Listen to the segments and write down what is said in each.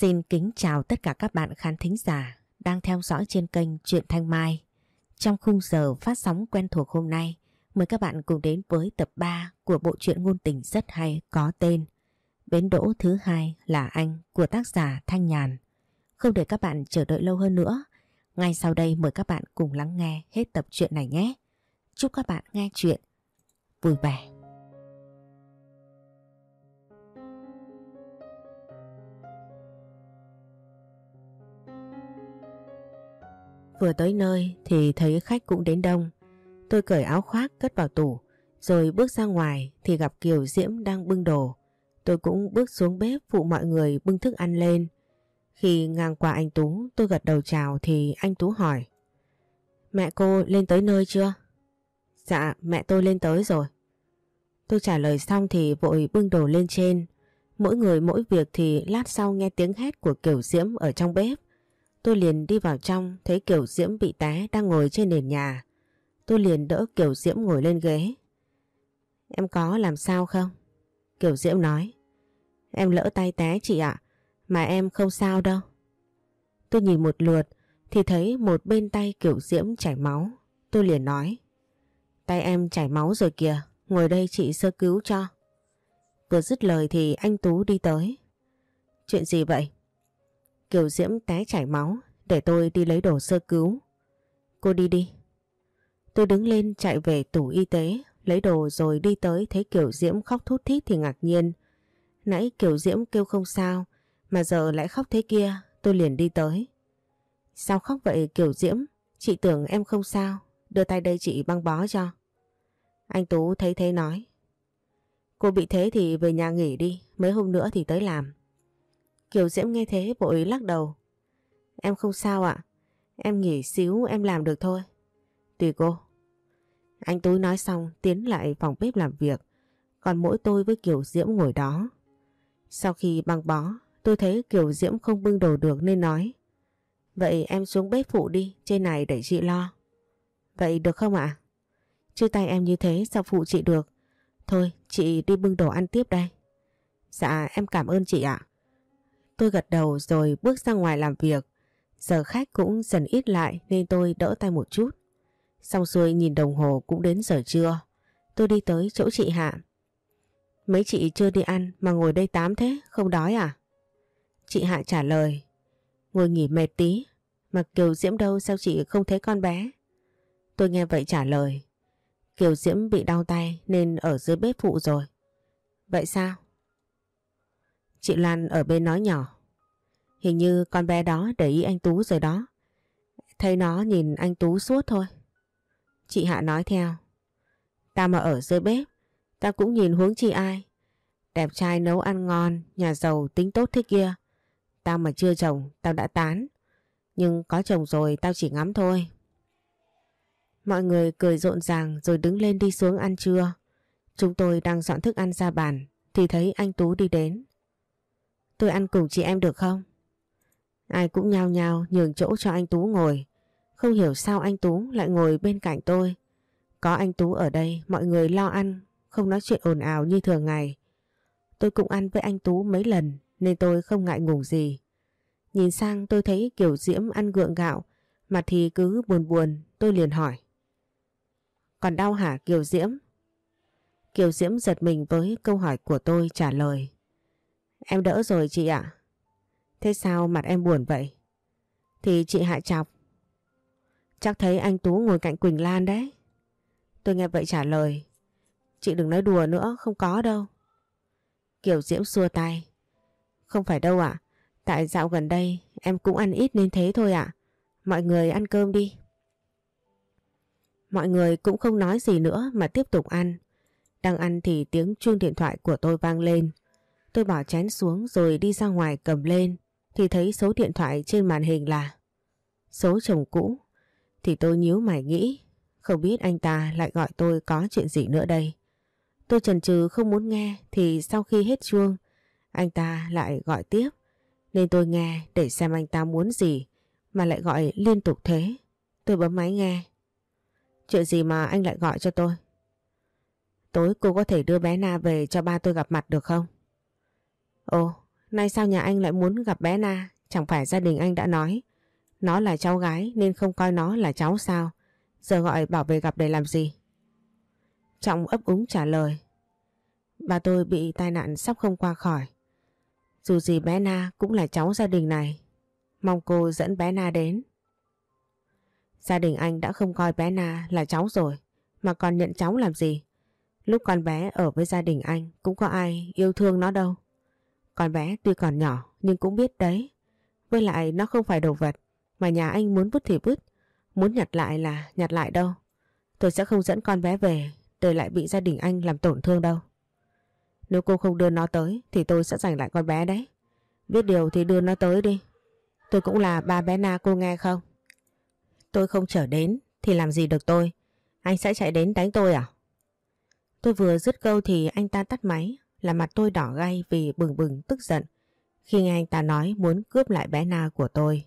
Xin kính chào tất cả các bạn khán thính giả đang theo dõi trên kênh Truyện Thanh Mai. Trong khung giờ phát sóng quen thuộc hôm nay, mời các bạn cùng đến với tập 3 của bộ truyện ngôn tình rất hay có tên Bến đỗ thứ hai là anh của tác giả Thanh Nhàn. Không để các bạn chờ đợi lâu hơn nữa, ngay sau đây mời các bạn cùng lắng nghe hết tập truyện này nhé. Chúc các bạn nghe chuyện vui vẻ. Vừa tới nơi thì thấy khách cũng đến đông. Tôi cởi áo khoác cất vào tủ, rồi bước ra ngoài thì gặp Kiều Diễm đang bưng đồ. Tôi cũng bước xuống bếp phụ mọi người bưng thức ăn lên. Khi ngang qua anh Tú, tôi gật đầu chào thì anh Tú hỏi. Mẹ cô lên tới nơi chưa? Dạ, mẹ tôi lên tới rồi. Tôi trả lời xong thì vội bưng đồ lên trên. Mỗi người mỗi việc thì lát sau nghe tiếng hét của Kiều Diễm ở trong bếp. Tôi liền đi vào trong thấy Kiều Diễm bị té đang ngồi trên nền nhà. Tôi liền đỡ Kiều Diễm ngồi lên ghế. Em có làm sao không? Kiều Diễm nói. Em lỡ tay té chị ạ, mà em không sao đâu. Tôi nhìn một lượt thì thấy một bên tay Kiều Diễm chảy máu. Tôi liền nói. Tay em chảy máu rồi kìa, ngồi đây chị sơ cứu cho. Vừa dứt lời thì anh Tú đi tới. Chuyện gì vậy? Kiều Diễm té chảy máu để tôi đi lấy đồ sơ cứu. Cô đi đi. Tôi đứng lên chạy về tủ y tế, lấy đồ rồi đi tới thấy Kiều Diễm khóc thút thít thì ngạc nhiên. Nãy Kiều Diễm kêu không sao, mà giờ lại khóc thế kia, tôi liền đi tới. Sao khóc vậy, Kiều Diễm? Chị tưởng em không sao đưa tay đây chị băng bó cho. Anh Tú thấy thế nói. Cô bị thế thì về nhà nghỉ đi, mấy hôm nữa thì tới làm. Kiều Diễm nghe thế vội lắc đầu. Em không sao ạ. Em nghỉ xíu em làm được thôi. Tùy cô. Anh Tú nói xong tiến lại phòng bếp làm việc. Còn mỗi tôi với Kiều Diễm ngồi đó. Sau khi băng bó, tôi thấy Kiều Diễm không bưng đồ được nên nói. Vậy em xuống bếp phụ đi, trên này để chị lo. Vậy được không ạ? Chứ tay em như thế sao phụ chị được? Thôi, chị đi bưng đồ ăn tiếp đây. Dạ, em cảm ơn chị ạ. Tôi gật đầu rồi bước ra ngoài làm việc. Giờ khách cũng dần ít lại nên tôi đỡ tay một chút. Xong xuôi nhìn đồng hồ cũng đến giờ trưa. Tôi đi tới chỗ chị Hạ. Mấy chị chưa đi ăn mà ngồi đây tám thế, không đói à? Chị Hạ trả lời. Ngồi nghỉ mệt tí. Mà Kiều Diễm đâu sao chị không thấy con bé? Tôi nghe vậy trả lời. Kiều Diễm bị đau tay nên ở dưới bếp phụ rồi. Vậy sao? Chị Lan ở bên nói nhỏ. Hình như con bé đó để ý anh Tú rồi đó. Thấy nó nhìn anh Tú suốt thôi. Chị Hạ nói theo. Ta mà ở dưới bếp, ta cũng nhìn hướng chị ai. Đẹp trai nấu ăn ngon, nhà giàu tính tốt thế kia. Tao mà chưa chồng, tao đã tán. Nhưng có chồng rồi tao chỉ ngắm thôi. Mọi người cười rộn ràng rồi đứng lên đi xuống ăn trưa. Chúng tôi đang dọn thức ăn ra bàn thì thấy anh Tú đi đến. Tôi ăn cùng chị em được không? Ai cũng nhao nhao nhường chỗ cho anh Tú ngồi. Không hiểu sao anh Tú lại ngồi bên cạnh tôi. Có anh Tú ở đây mọi người lo ăn, không nói chuyện ồn ào như thường ngày. Tôi cũng ăn với anh Tú mấy lần nên tôi không ngại ngùng gì. Nhìn sang tôi thấy Kiều Diễm ăn gượng gạo, mặt thì cứ buồn buồn, tôi liền hỏi. Còn đau hả Kiều Diễm? Kiều Diễm giật mình với câu hỏi của tôi trả lời. Em đỡ rồi chị ạ. Thế sao mặt em buồn vậy? Thì chị Hạ chọc. Chắc thấy anh Tú ngồi cạnh Quỳnh Lan đấy. Tôi nghe vậy trả lời. Chị đừng nói đùa nữa, không có đâu. Kiều Diễm xua tay. Không phải đâu ạ. Tại dạo gần đây em cũng ăn ít nên thế thôi ạ. Mọi người ăn cơm đi. Mọi người cũng không nói gì nữa mà tiếp tục ăn. Đang ăn thì tiếng chuông điện thoại của tôi vang lên. Tôi bỏ chén xuống rồi đi ra ngoài cầm lên thì thấy số điện thoại trên màn hình là số chồng cũ. Thì tôi nhíu mày nghĩ không biết anh ta lại gọi tôi có chuyện gì nữa đây. Tôi chần chừ không muốn nghe thì sau khi hết chuông anh ta lại gọi tiếp nên tôi nghe để xem anh ta muốn gì mà lại gọi liên tục thế. Tôi bấm máy nghe. Chuyện gì mà anh lại gọi cho tôi? Tối cô có thể đưa bé Na về cho ba tôi gặp mặt được không? Ồ, Nay sao nhà anh lại muốn gặp bé Na? Chẳng phải gia đình anh đã nói. Nó là cháu gái, nên không coi nó là cháu sao? Giờ gọi bảo về gặp để làm gì? Trọng ấp úng trả lời. Bà tôi bị tai nạn sắp không qua khỏi. Dù gì bé Na cũng là cháu gia đình này. Mong cô dẫn bé Na đến. Gia đình anh đã không coi bé Na là cháu rồi. Mà còn nhận cháu làm gì? Lúc con bé ở với gia đình anh, cũng có ai yêu thương nó đâu. Con bé tuy còn nhỏ nhưng cũng biết đấy. Với lại nó không phải đồ vật mà nhà anh muốn vứt thì vứt. Muốn nhặt lại là nhặt lại đâu. Tôi sẽ không dẫn con bé về để lại bị gia đình anh làm tổn thương đâu. Nếu cô không đưa nó tới thì tôi sẽ giành lại con bé đấy. Biết điều thì đưa nó tới đi. Tôi cũng là ba bé Na cô nghe không? Tôi không trở đến thì làm gì được tôi? Anh sẽ chạy đến đánh tôi à? Tôi vừa dứt câu thì anh ta tắt máy, là mặt tôi đỏ gay vì bừng bừng tức giận khi nghe anh ta nói muốn cướp lại bé Na của tôi.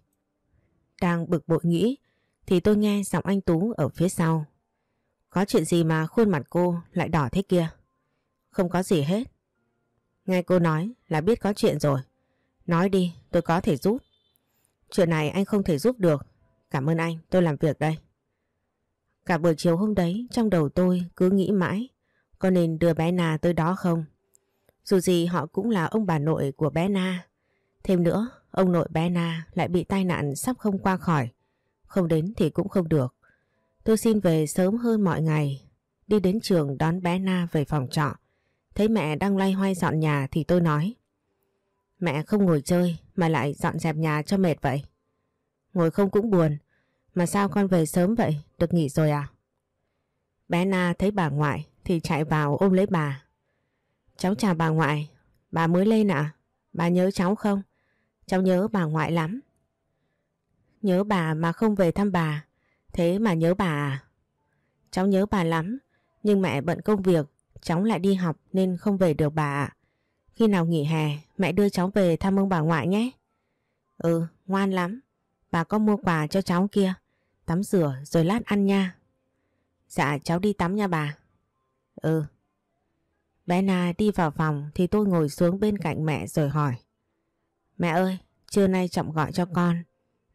Đang bực bội nghĩ thì tôi nghe giọng anh Tú ở phía sau. Có chuyện gì mà khuôn mặt cô lại đỏ thế kia? Không có gì hết. Nghe cô nói là biết có chuyện rồi. Nói đi, tôi có thể giúp. Chuyện này anh không thể giúp được. Cảm ơn anh, tôi làm việc đây. Cả buổi chiều hôm đấy, trong đầu tôi cứ nghĩ mãi, có nên đưa bé Na tới đó không? Dù gì họ cũng là ông bà nội của bé Na. Thêm nữa, ông nội bé Na lại bị tai nạn sắp không qua khỏi. Không đến thì cũng không được. Tôi xin về sớm hơn mọi ngày. Đi đến trường đón bé Na về phòng trọ. Thấy mẹ đang loay hoay dọn nhà thì tôi nói. Mẹ không ngồi chơi mà lại dọn dẹp nhà cho mệt vậy. Ngồi không cũng buồn. Mà sao con về sớm vậy? Được nghỉ rồi à? Bé Na thấy bà ngoại thì chạy vào ôm lấy bà. Cháu chào bà ngoại. Bà mới lên ạ? Bà nhớ cháu không? Cháu nhớ bà ngoại lắm. Nhớ bà mà không về thăm bà. Thế mà nhớ bà à? Cháu nhớ bà lắm. Nhưng mẹ bận công việc. Cháu lại đi học nên không về được bà ạ. Khi nào nghỉ hè mẹ đưa cháu về thăm ông bà ngoại nhé. Ừ, ngoan lắm. Bà có mua quà cho cháu kia. Tắm rửa rồi lát ăn nha. Dạ cháu đi tắm nha bà. Ừ. Bé Na đi vào phòng thì tôi ngồi xuống bên cạnh mẹ rồi hỏi. Mẹ ơi, trưa nay Trọng gọi cho con.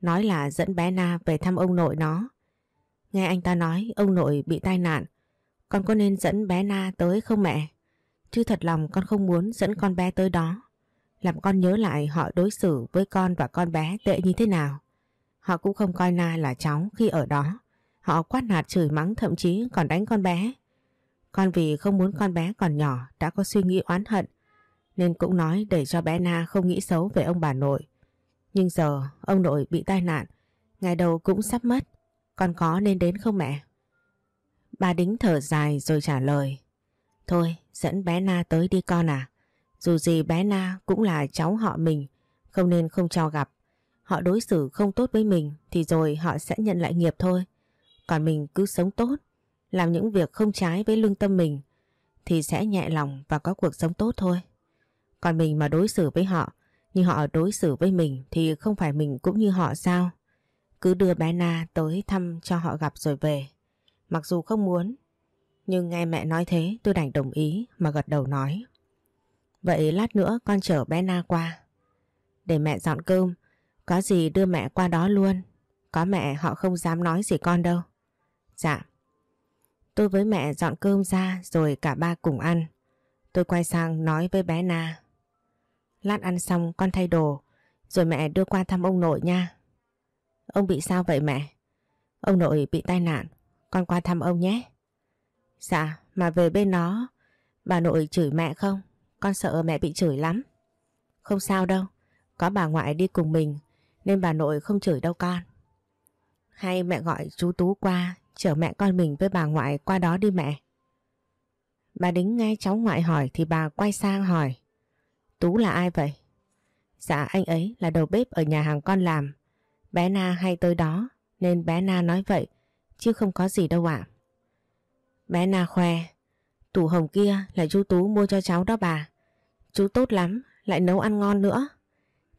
Nói là dẫn bé Na về thăm ông nội nó. Nghe anh ta nói ông nội bị tai nạn. Con có nên dẫn bé Na tới không mẹ? Chứ thật lòng con không muốn dẫn con bé tới đó. Làm con nhớ lại họ đối xử với con và con bé tệ như thế nào. Họ cũng không coi Na là cháu khi ở đó. Họ quát nạt chửi mắng thậm chí còn đánh con bé. Con vì không muốn con bé còn nhỏ đã có suy nghĩ oán hận nên cũng nói để cho bé Na không nghĩ xấu về ông bà nội. Nhưng giờ ông nội bị tai nạn, ngày đầu cũng sắp mất. Con có nên đến không mẹ? Bà đính thở dài rồi trả lời. Thôi dẫn bé Na tới đi con à. Dù gì bé Na cũng là cháu họ mình, không nên không cho gặp. Họ đối xử không tốt với mình thì rồi họ sẽ nhận lại nghiệp thôi. Còn mình cứ sống tốt, làm những việc không trái với lương tâm mình thì sẽ nhẹ lòng và có cuộc sống tốt thôi. Còn mình mà đối xử với họ như họ đối xử với mình thì không phải mình cũng như họ sao? Cứ đưa bé Na tới thăm cho họ gặp rồi về. Mặc dù không muốn, nhưng nghe mẹ nói thế tôi đành đồng ý mà gật đầu nói. Vậy lát nữa con chở bé Na qua. Để mẹ dọn cơm, có gì đưa mẹ qua đó luôn. Có mẹ họ không dám nói gì con đâu. Dạ. Tôi với mẹ dọn cơm ra rồi cả ba cùng ăn. Tôi quay sang nói với bé Na. Lát ăn xong con thay đồ rồi mẹ đưa qua thăm ông nội nha. Ông bị sao vậy mẹ? Ông nội bị tai nạn, con qua thăm ông nhé. Dạ, mà về bên nó, bà nội chửi mẹ không? Con sợ mẹ bị chửi lắm. Không sao đâu, có bà ngoại đi cùng mình nên bà nội không chửi đâu con. Hay mẹ gọi chú Tú qua chở mẹ con mình với bà ngoại qua đó đi mẹ. Bà đính nghe cháu ngoại hỏi thì bà quay sang hỏi. Tú là ai vậy? Dạ anh ấy là đầu bếp ở nhà hàng con làm. Bé Na hay tới đó nên bé Na nói vậy chứ không có gì đâu ạ. Bé Na khoe. Tủ hồng kia là chú Tú mua cho cháu đó bà. Chú tốt lắm, lại nấu ăn ngon nữa.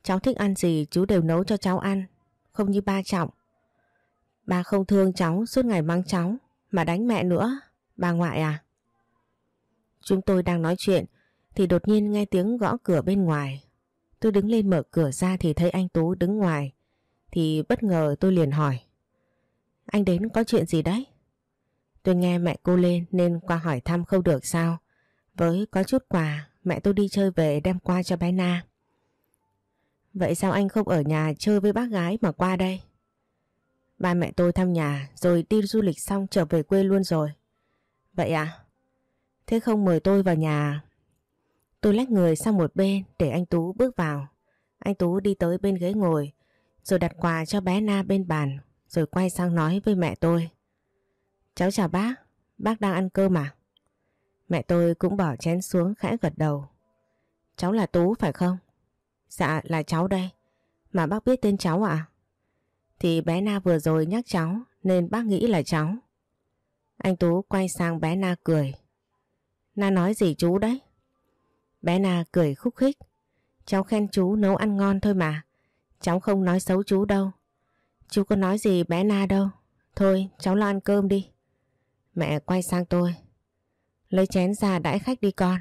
Cháu thích ăn gì chú đều nấu cho cháu ăn, không như ba trọng. Ba không thương cháu suốt ngày mắng cháu, mà đánh mẹ nữa, bà ngoại à? Chúng tôi đang nói chuyện thì đột nhiên nghe tiếng gõ cửa bên ngoài. tôi đứng lên mở cửa ra thì thấy anh Tú đứng ngoài. Thì bất ngờ tôi liền hỏi. Anh đến có chuyện gì đấy? Tôi nghe mẹ cô lên nên qua hỏi thăm không được sao. Với có chút quà mẹ tôi đi chơi về đem qua cho bé Na. Vậy sao anh không ở nhà chơi với bác gái mà qua đây? Ba mẹ tôi thăm nhà rồi đi du lịch xong trở về quê luôn rồi. Vậy à? Thế không mời tôi vào nhà Tôi lách người sang một bên để anh Tú bước vào. Anh Tú đi tới bên ghế ngồi rồi đặt quà cho bé Na bên bàn rồi quay sang nói với mẹ tôi. Cháu chào bác, bác đang ăn cơm à? Mẹ tôi cũng bỏ chén xuống khẽ gật đầu. Cháu là Tú phải không? Dạ là cháu đây. Mà bác biết tên cháu à? Thì bé Na vừa rồi nhắc cháu nên bác nghĩ là cháu. Anh Tú quay sang bé Na cười. Na nói gì chú đấy? Bé Na cười khúc khích. Cháu khen chú nấu ăn ngon thôi mà. Cháu không nói xấu chú đâu. Chú có nói gì bé Na đâu. Thôi cháu lo ăn cơm đi. Mẹ quay sang tôi. Lấy chén ra đãi khách đi con.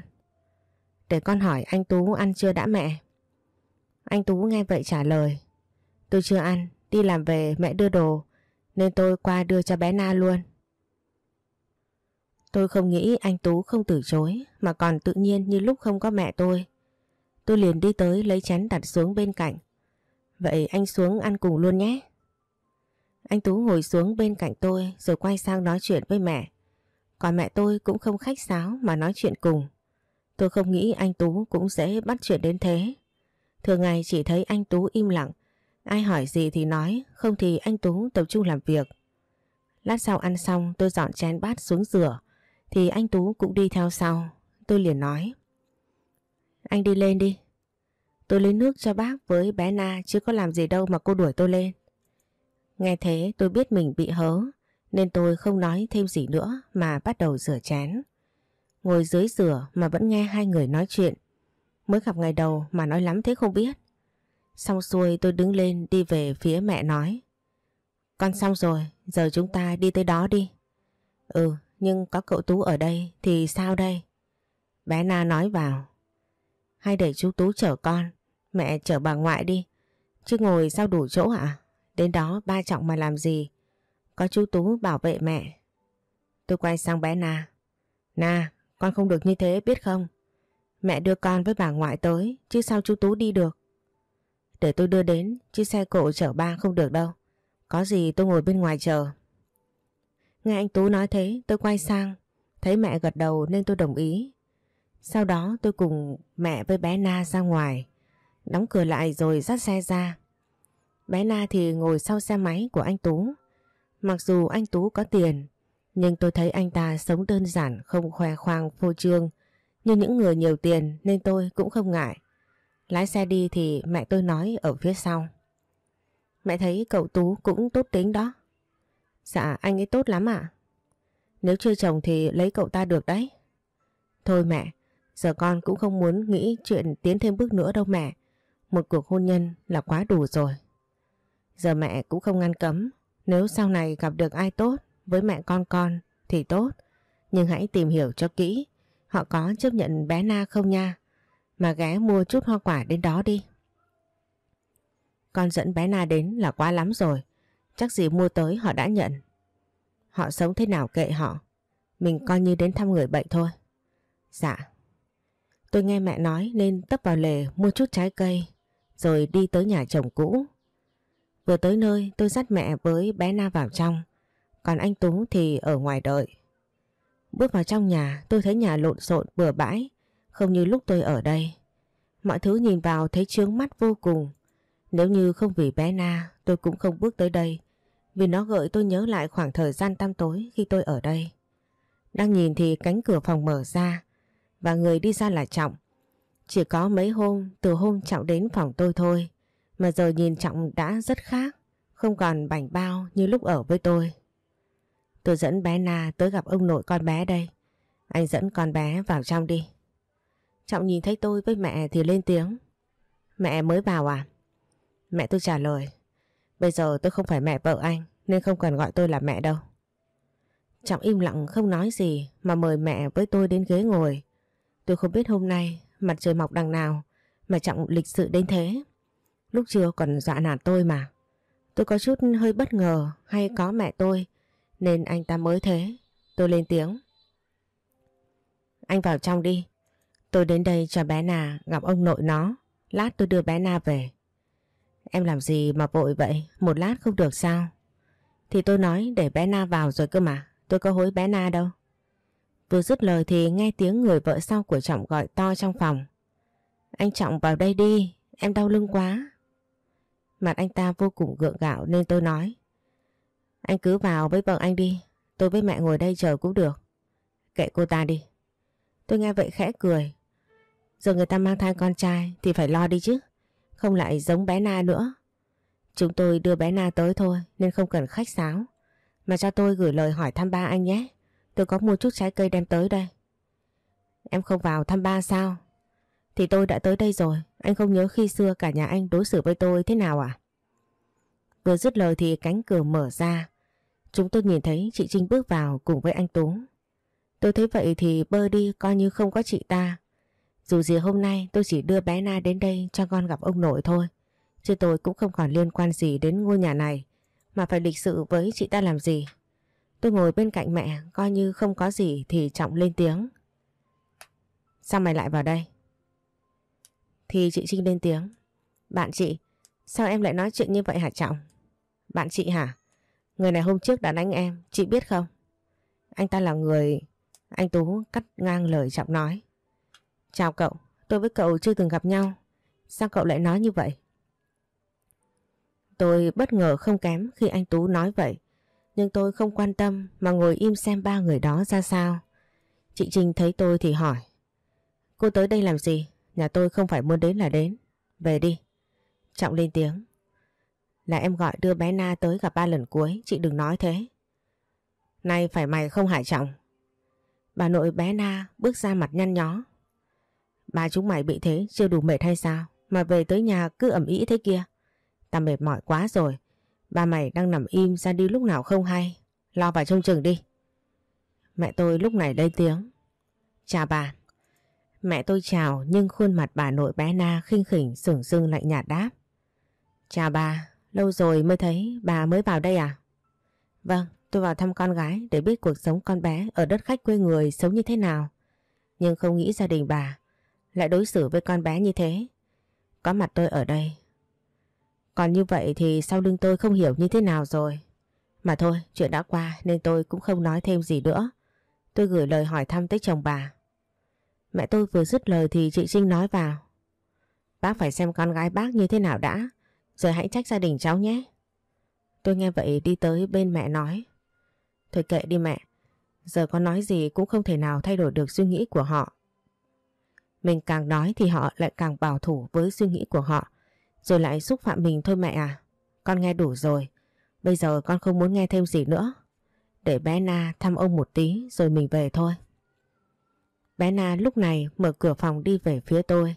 Để con hỏi anh Tú ăn chưa đã mẹ? Anh Tú nghe vậy trả lời. Tôi chưa ăn, đi làm về, mẹ đưa đồ, nên tôi qua đưa cho bé Na luôn. Tôi không nghĩ anh Tú không từ chối, mà còn tự nhiên như lúc không có mẹ tôi. Tôi liền đi tới lấy chén đặt xuống bên cạnh. Vậy anh xuống ăn cùng luôn nhé. Anh Tú ngồi xuống bên cạnh tôi, rồi quay sang nói chuyện với mẹ. Còn mẹ tôi cũng không khách sáo mà nói chuyện cùng. Tôi không nghĩ anh Tú cũng dễ bắt chuyện đến thế. Thường ngày chỉ thấy anh Tú im lặng. Ai hỏi gì thì nói, không thì anh Tú tập trung làm việc. Lát sau ăn xong tôi dọn chén bát xuống rửa. Thì anh Tú cũng đi theo sau. Tôi liền nói. Anh đi lên đi. Tôi lấy nước cho bác với bé Na chứ có làm gì đâu mà cô đuổi tôi lên. Nghe thế tôi biết mình bị hớ nên tôi không nói thêm gì nữa mà bắt đầu rửa chén. Ngồi dưới rửa mà vẫn nghe hai người nói chuyện. Mới gặp ngày đầu mà nói lắm thế không biết. Xong xuôi tôi đứng lên đi về phía mẹ nói. Con xong rồi, giờ chúng ta đi tới đó đi. Ừ, nhưng có cậu Tú ở đây thì sao đây? Bé Na nói vào. Hay để chú Tú chở con, mẹ chở bà ngoại đi. Chứ ngồi sao đủ chỗ hả? Đến đó ba trọng mà làm gì? Có chú Tú bảo vệ mẹ. Tôi quay sang bé Na. Na, con không được như thế biết không? Mẹ đưa con với bà ngoại tới, chứ sao chú Tú đi được? Để tôi đưa đến, chứ xe cộ chở ba không được đâu. Có gì tôi ngồi bên ngoài chờ. Nghe anh Tú nói thế tôi quay sang. Thấy mẹ gật đầu nên tôi đồng ý. Sau đó tôi cùng mẹ với bé Na ra ngoài. Đóng cửa lại rồi dắt xe ra. Bé Na thì ngồi sau xe máy của anh Tú. Mặc dù anh Tú có tiền Nhưng tôi thấy anh ta sống đơn giản Không khoe khoang phô trương. Như những người nhiều tiền Nên tôi cũng không ngại. Lái xe đi thì mẹ tôi nói ở phía sau Mẹ thấy cậu Tú cũng tốt tính đó Dạ anh ấy tốt lắm ạ. Nếu chưa chồng thì lấy cậu ta được đấy. Thôi mẹ, giờ con cũng không muốn nghĩ chuyện tiến thêm bước nữa đâu mẹ. Một cuộc hôn nhân là quá đủ rồi. Giờ mẹ cũng không ngăn cấm. Nếu sau này gặp được ai tốt với mẹ con con thì tốt. Nhưng hãy tìm hiểu cho kỹ. Họ có chấp nhận bé Na không nha. Mà ghé mua chút hoa quả đến đó đi. Con dẫn bé Na đến là quá lắm rồi. Chắc gì mua tới họ đã nhận. Họ sống thế nào kệ họ. Mình coi như đến thăm người bệnh thôi. Dạ. Tôi nghe mẹ nói nên tấp vào lề mua chút trái cây, rồi đi tới nhà chồng cũ. Vừa tới nơi, tôi dắt mẹ với bé Na vào trong còn anh Tú thì ở ngoài đợi. Bước vào trong nhà, tôi thấy nhà lộn xộn bừa bãi không như lúc tôi ở đây. Mọi thứ nhìn vào thấy chướng mắt vô cùng. Nếu như không vì bé Na tôi cũng không bước tới đây vì nó gợi tôi nhớ lại khoảng thời gian tăm tối khi tôi ở đây. Đang nhìn thì cánh cửa phòng mở ra và người đi ra là Trọng. Chỉ có mấy hôm từ hôm Trọng đến phòng tôi thôi mà giờ nhìn Trọng đã rất khác, không còn bảnh bao như lúc ở với tôi. Tôi dẫn bé Na tới gặp ông nội con bé đây. Anh dẫn con bé vào trong đi. Trọng nhìn thấy tôi với mẹ thì lên tiếng. Mẹ mới vào à? Mẹ tôi trả lời. Bây giờ tôi không phải mẹ vợ anh, nên không cần gọi tôi là mẹ đâu. Trọng im lặng, không nói gì, mà mời mẹ với tôi đến ghế ngồi. Tôi không biết hôm nay mặt trời mọc đằng nào, Mà Trọng lịch sự đến thế. Lúc chiều còn dọa nạt tôi mà. Tôi có chút hơi bất ngờ, hay có mẹ tôi, nên anh ta mới thế. Tôi lên tiếng. Anh vào trong đi. Tôi đến đây cho bé Na gặp ông nội nó. Lát tôi đưa bé Na về. Em làm gì mà vội vậy? Một lát không được sao? Thì tôi nói để bé Na vào rồi cơ mà. Tôi có hối bé Na đâu. Vừa dứt lời thì nghe tiếng người vợ sau của Trọng gọi to trong phòng. Anh Trọng vào đây đi, em đau lưng quá. Mặt anh ta vô cùng gượng gạo nên tôi nói. Anh cứ vào với vợ anh đi, tôi với mẹ ngồi đây chờ cũng được. Kệ cô ta đi. Tôi nghe vậy khẽ cười. Giờ người ta mang thai con trai thì phải lo đi chứ. Không lại giống bé Na nữa. Chúng tôi đưa bé Na tới thôi, nên không cần khách sáo. Mà cho tôi gửi lời hỏi thăm ba anh nhé. Tôi có mua chút trái cây đem tới đây. Em không vào thăm ba sao? Thì tôi đã tới đây rồi. Anh không nhớ khi xưa cả nhà anh đối xử với tôi thế nào à? Vừa dứt lời thì cánh cửa mở ra. Chúng tôi nhìn thấy chị Trinh bước vào cùng với anh Tú. Tôi thấy vậy thì bơ đi coi như không có chị ta. Dù gì hôm nay tôi chỉ đưa bé Na đến đây cho con gặp ông nội thôi. Chứ tôi cũng không còn liên quan gì đến ngôi nhà này. Mà phải lịch sự với chị ta làm gì. Tôi ngồi bên cạnh mẹ coi như không có gì thì Trọng lên tiếng. Sao mày lại vào đây? Thì chị Trinh lên tiếng. Bạn chị, sao em lại nói chuyện như vậy hả Trọng? Bạn chị hả? Người này hôm trước đã đánh em, chị biết không? Anh ta là người... Anh Tú cắt ngang lời Trọng nói. Chào cậu, tôi với cậu chưa từng gặp nhau. Sao cậu lại nói như vậy? Tôi bất ngờ không kém khi anh Tú nói vậy. Nhưng tôi không quan tâm mà ngồi im xem ba người đó ra sao. Chị Trinh thấy tôi thì hỏi. Cô tới đây làm gì? Nhà tôi không phải muốn đến là đến. Về đi. Trọng lên tiếng. Là em gọi đưa bé Na tới gặp ba lần cuối. Chị đừng nói thế. Nay phải mày không hại Trọng. Bà nội bé Na bước ra mặt nhăn nhó. Ba chúng mày bị thế chưa đủ mệt hay sao? Mà về tới nhà cứ ẩm ý thế kia. Ta mệt mỏi quá rồi. Ba mày đang nằm im ra đi lúc nào không hay. Lo vào trông chừng đi. Mẹ tôi lúc này lên tiếng. Chào bà. Mẹ tôi chào nhưng khuôn mặt bà nội bé Na khinh khỉnh sửng sưng lạnh nhạt đáp. Chào bà, lâu rồi mới thấy bà mới vào đây à? Vâng, tôi vào thăm con gái để biết cuộc sống con bé ở đất khách quê người sống như thế nào. Nhưng không nghĩ gia đình bà lại đối xử với con bé như thế. Có mặt tôi ở đây còn như vậy thì sau lưng tôi không hiểu như thế nào rồi. Mà thôi, chuyện đã qua nên tôi cũng không nói thêm gì nữa. Tôi gửi lời hỏi thăm tới chồng bà. Mẹ tôi vừa dứt lời thì chị Trinh nói vào. Bác phải xem con gái bác như thế nào đã, rồi hãy trách gia đình cháu nhé. Tôi nghe vậy đi tới bên mẹ nói. Thôi kệ đi mẹ, giờ có nói gì cũng không thể nào thay đổi được suy nghĩ của họ. Mình càng nói thì họ lại càng bảo thủ với suy nghĩ của họ. Rồi lại xúc phạm mình thôi mẹ à. Con nghe đủ rồi. Bây giờ con không muốn nghe thêm gì nữa. Để bé Na thăm ông một tí rồi mình về thôi. Bé Na lúc này mở cửa phòng đi về phía tôi.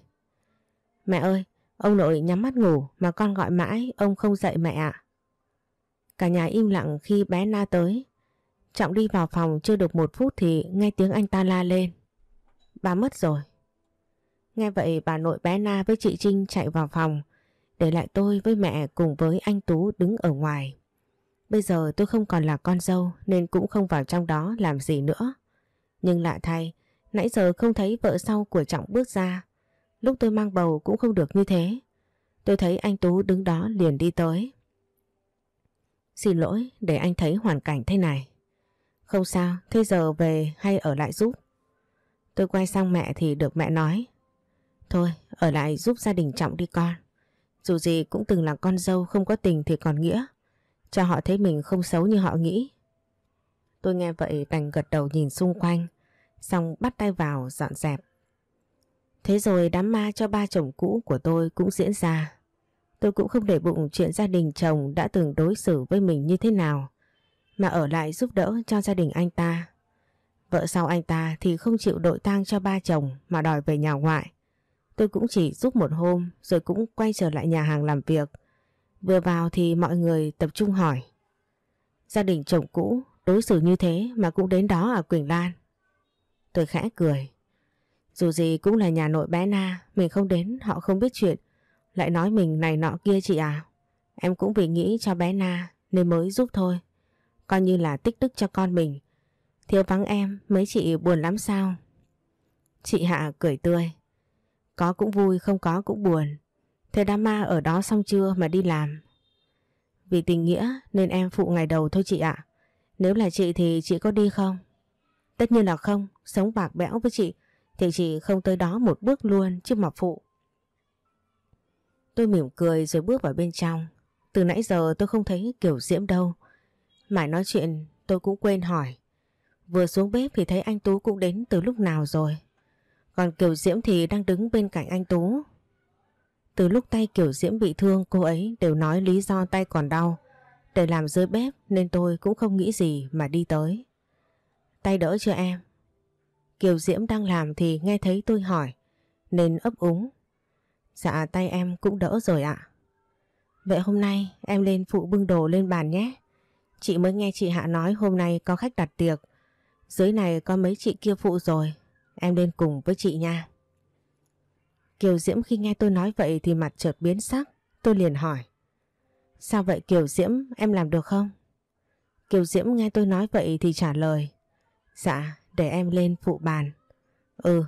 Mẹ ơi, ông nội nhắm mắt ngủ mà con gọi mãi ông không dậy mẹ ạ. Cả nhà im lặng khi bé Na tới. Trọng đi vào phòng chưa được một phút thì nghe tiếng anh ta la lên. Bà mất rồi. Nghe vậy bà nội bé Na với chị Trinh chạy vào phòng để lại tôi với mẹ cùng với anh Tú đứng ở ngoài. Bây giờ tôi không còn là con dâu nên cũng không vào trong đó làm gì nữa. Nhưng lạ thay, nãy giờ không thấy vợ sau của Trọng bước ra. Lúc tôi mang bầu cũng không được như thế. Tôi thấy anh Tú đứng đó liền đi tới. Xin lỗi để anh thấy hoàn cảnh thế này. Không sao, thế giờ về hay ở lại giúp? Tôi quay sang mẹ thì được mẹ nói. Thôi, ở lại giúp gia đình Trọng đi con. Dù gì cũng từng là con dâu không có tình thì còn nghĩa. Cho họ thấy mình không xấu như họ nghĩ. Tôi nghe vậy đành gật đầu nhìn xung quanh. Xong bắt tay vào dọn dẹp. Thế rồi đám ma cho ba chồng cũ của tôi cũng diễn ra. Tôi cũng không để bụng chuyện gia đình chồng đã từng đối xử với mình như thế nào. Mà ở lại giúp đỡ cho gia đình anh ta. Vợ sau anh ta thì không chịu đội tang cho ba chồng mà đòi về nhà ngoại. Tôi cũng chỉ giúp một hôm rồi cũng quay trở lại nhà hàng làm việc. Vừa vào thì mọi người tập trung hỏi. Gia đình chồng cũ đối xử như thế mà cũng đến đó à Quỳnh Lan? Tôi khẽ cười. Dù gì cũng là nhà nội bé Na, mình không đến họ không biết chuyện. Lại nói mình này nọ kia chị à. Em cũng vì nghĩ cho bé Na nên mới giúp thôi. Coi như là tích đức cho con mình. Thiếu vắng em, mấy chị buồn lắm sao? Chị Hạ cười tươi. Có cũng vui, không có cũng buồn. Thế đám ma ở đó xong chưa mà đi làm? Vì tình nghĩa nên em phụ ngày đầu thôi chị ạ. Nếu là chị thì chị có đi không? Tất nhiên là không, sống bạc bẽo với chị thì chị không tới đó một bước luôn chứ mà phụ. Tôi mỉm cười rồi bước vào bên trong. Từ nãy giờ tôi không thấy kiểu diễm đâu. Mãi nói chuyện tôi cũng quên hỏi. Vừa xuống bếp thì thấy anh Tú cũng đến từ lúc nào rồi. Còn Kiều Diễm thì đang đứng bên cạnh anh Tú. Từ lúc tay Kiều Diễm bị thương, cô ấy đều nói lý do tay còn đau. Để làm dưới bếp nên tôi cũng không nghĩ gì mà đi tới. Tay đỡ chưa em? Kiều Diễm đang làm thì nghe thấy tôi hỏi, nên ấp úng. Dạ tay em cũng đỡ rồi ạ. Vậy hôm nay em lên phụ bưng đồ lên bàn nhé. Chị mới nghe chị Hạ nói hôm nay có khách đặt tiệc. Dưới này có mấy chị kia phụ rồi. Em lên cùng với chị nha. Kiều Diễm khi nghe tôi nói vậy thì mặt chợt biến sắc. Tôi liền hỏi. Sao vậy Kiều Diễm em làm được không? Kiều Diễm nghe tôi nói vậy thì trả lời. Dạ để em lên phụ bàn. Ừ.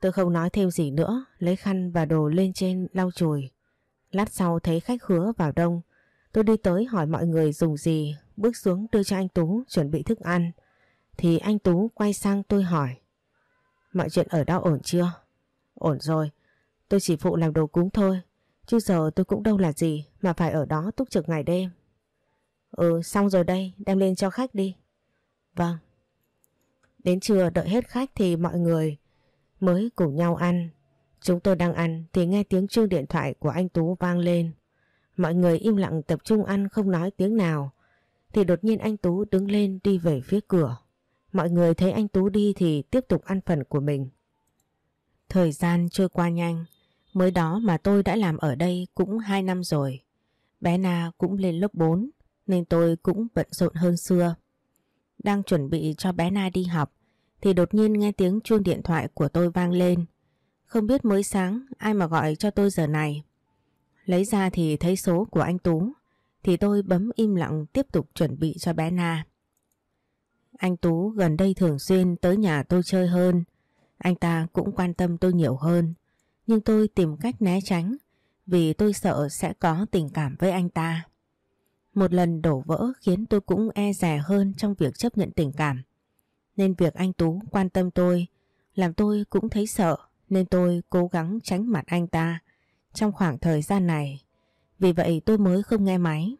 Tôi không nói thêm gì nữa, lấy khăn và đồ lên trên lau chùi. Lát sau thấy khách hứa vào đông. Tôi đi tới hỏi mọi người dùng gì, bước xuống đưa cho anh Tú chuẩn bị thức ăn. Thì anh Tú quay sang tôi hỏi. Mọi chuyện ở đó ổn chưa? Ổn rồi, tôi chỉ phụ làm đồ cúng thôi. Chứ giờ tôi cũng đâu là gì mà phải ở đó túc trực ngày đêm. Ừ, xong rồi đây, đem lên cho khách đi. Vâng. Đến trưa đợi hết khách thì mọi người mới cùng nhau ăn. Chúng tôi đang ăn thì nghe tiếng chuông điện thoại của anh Tú vang lên. Mọi người im lặng tập trung ăn không nói tiếng nào. Thì đột nhiên anh Tú đứng lên đi về phía cửa. Mọi người thấy anh Tú đi thì tiếp tục ăn phần của mình. Thời gian trôi qua nhanh. Mới đó mà tôi đã làm ở đây cũng 2 năm rồi. Bé Na cũng lên lớp 4 nên tôi cũng bận rộn hơn xưa. Đang chuẩn bị cho bé Na đi học, thì đột nhiên nghe tiếng chuông điện thoại của tôi vang lên. Không biết mới sáng, ai mà gọi cho tôi giờ này. Lấy ra thì thấy số của anh Tú, thì tôi bấm im lặng tiếp tục chuẩn bị cho bé Na. Anh Tú gần đây thường xuyên tới nhà tôi chơi hơn. Anh ta cũng quan tâm tôi nhiều hơn. Nhưng tôi tìm cách né tránh, vì tôi sợ sẽ có tình cảm với anh ta. Một lần đổ vỡ khiến tôi cũng e rè hơn trong việc chấp nhận tình cảm. Nên việc anh Tú quan tâm tôi, làm tôi cũng thấy sợ, nên tôi cố gắng tránh mặt anh ta trong khoảng thời gian này. Vì vậy tôi mới không nghe máy.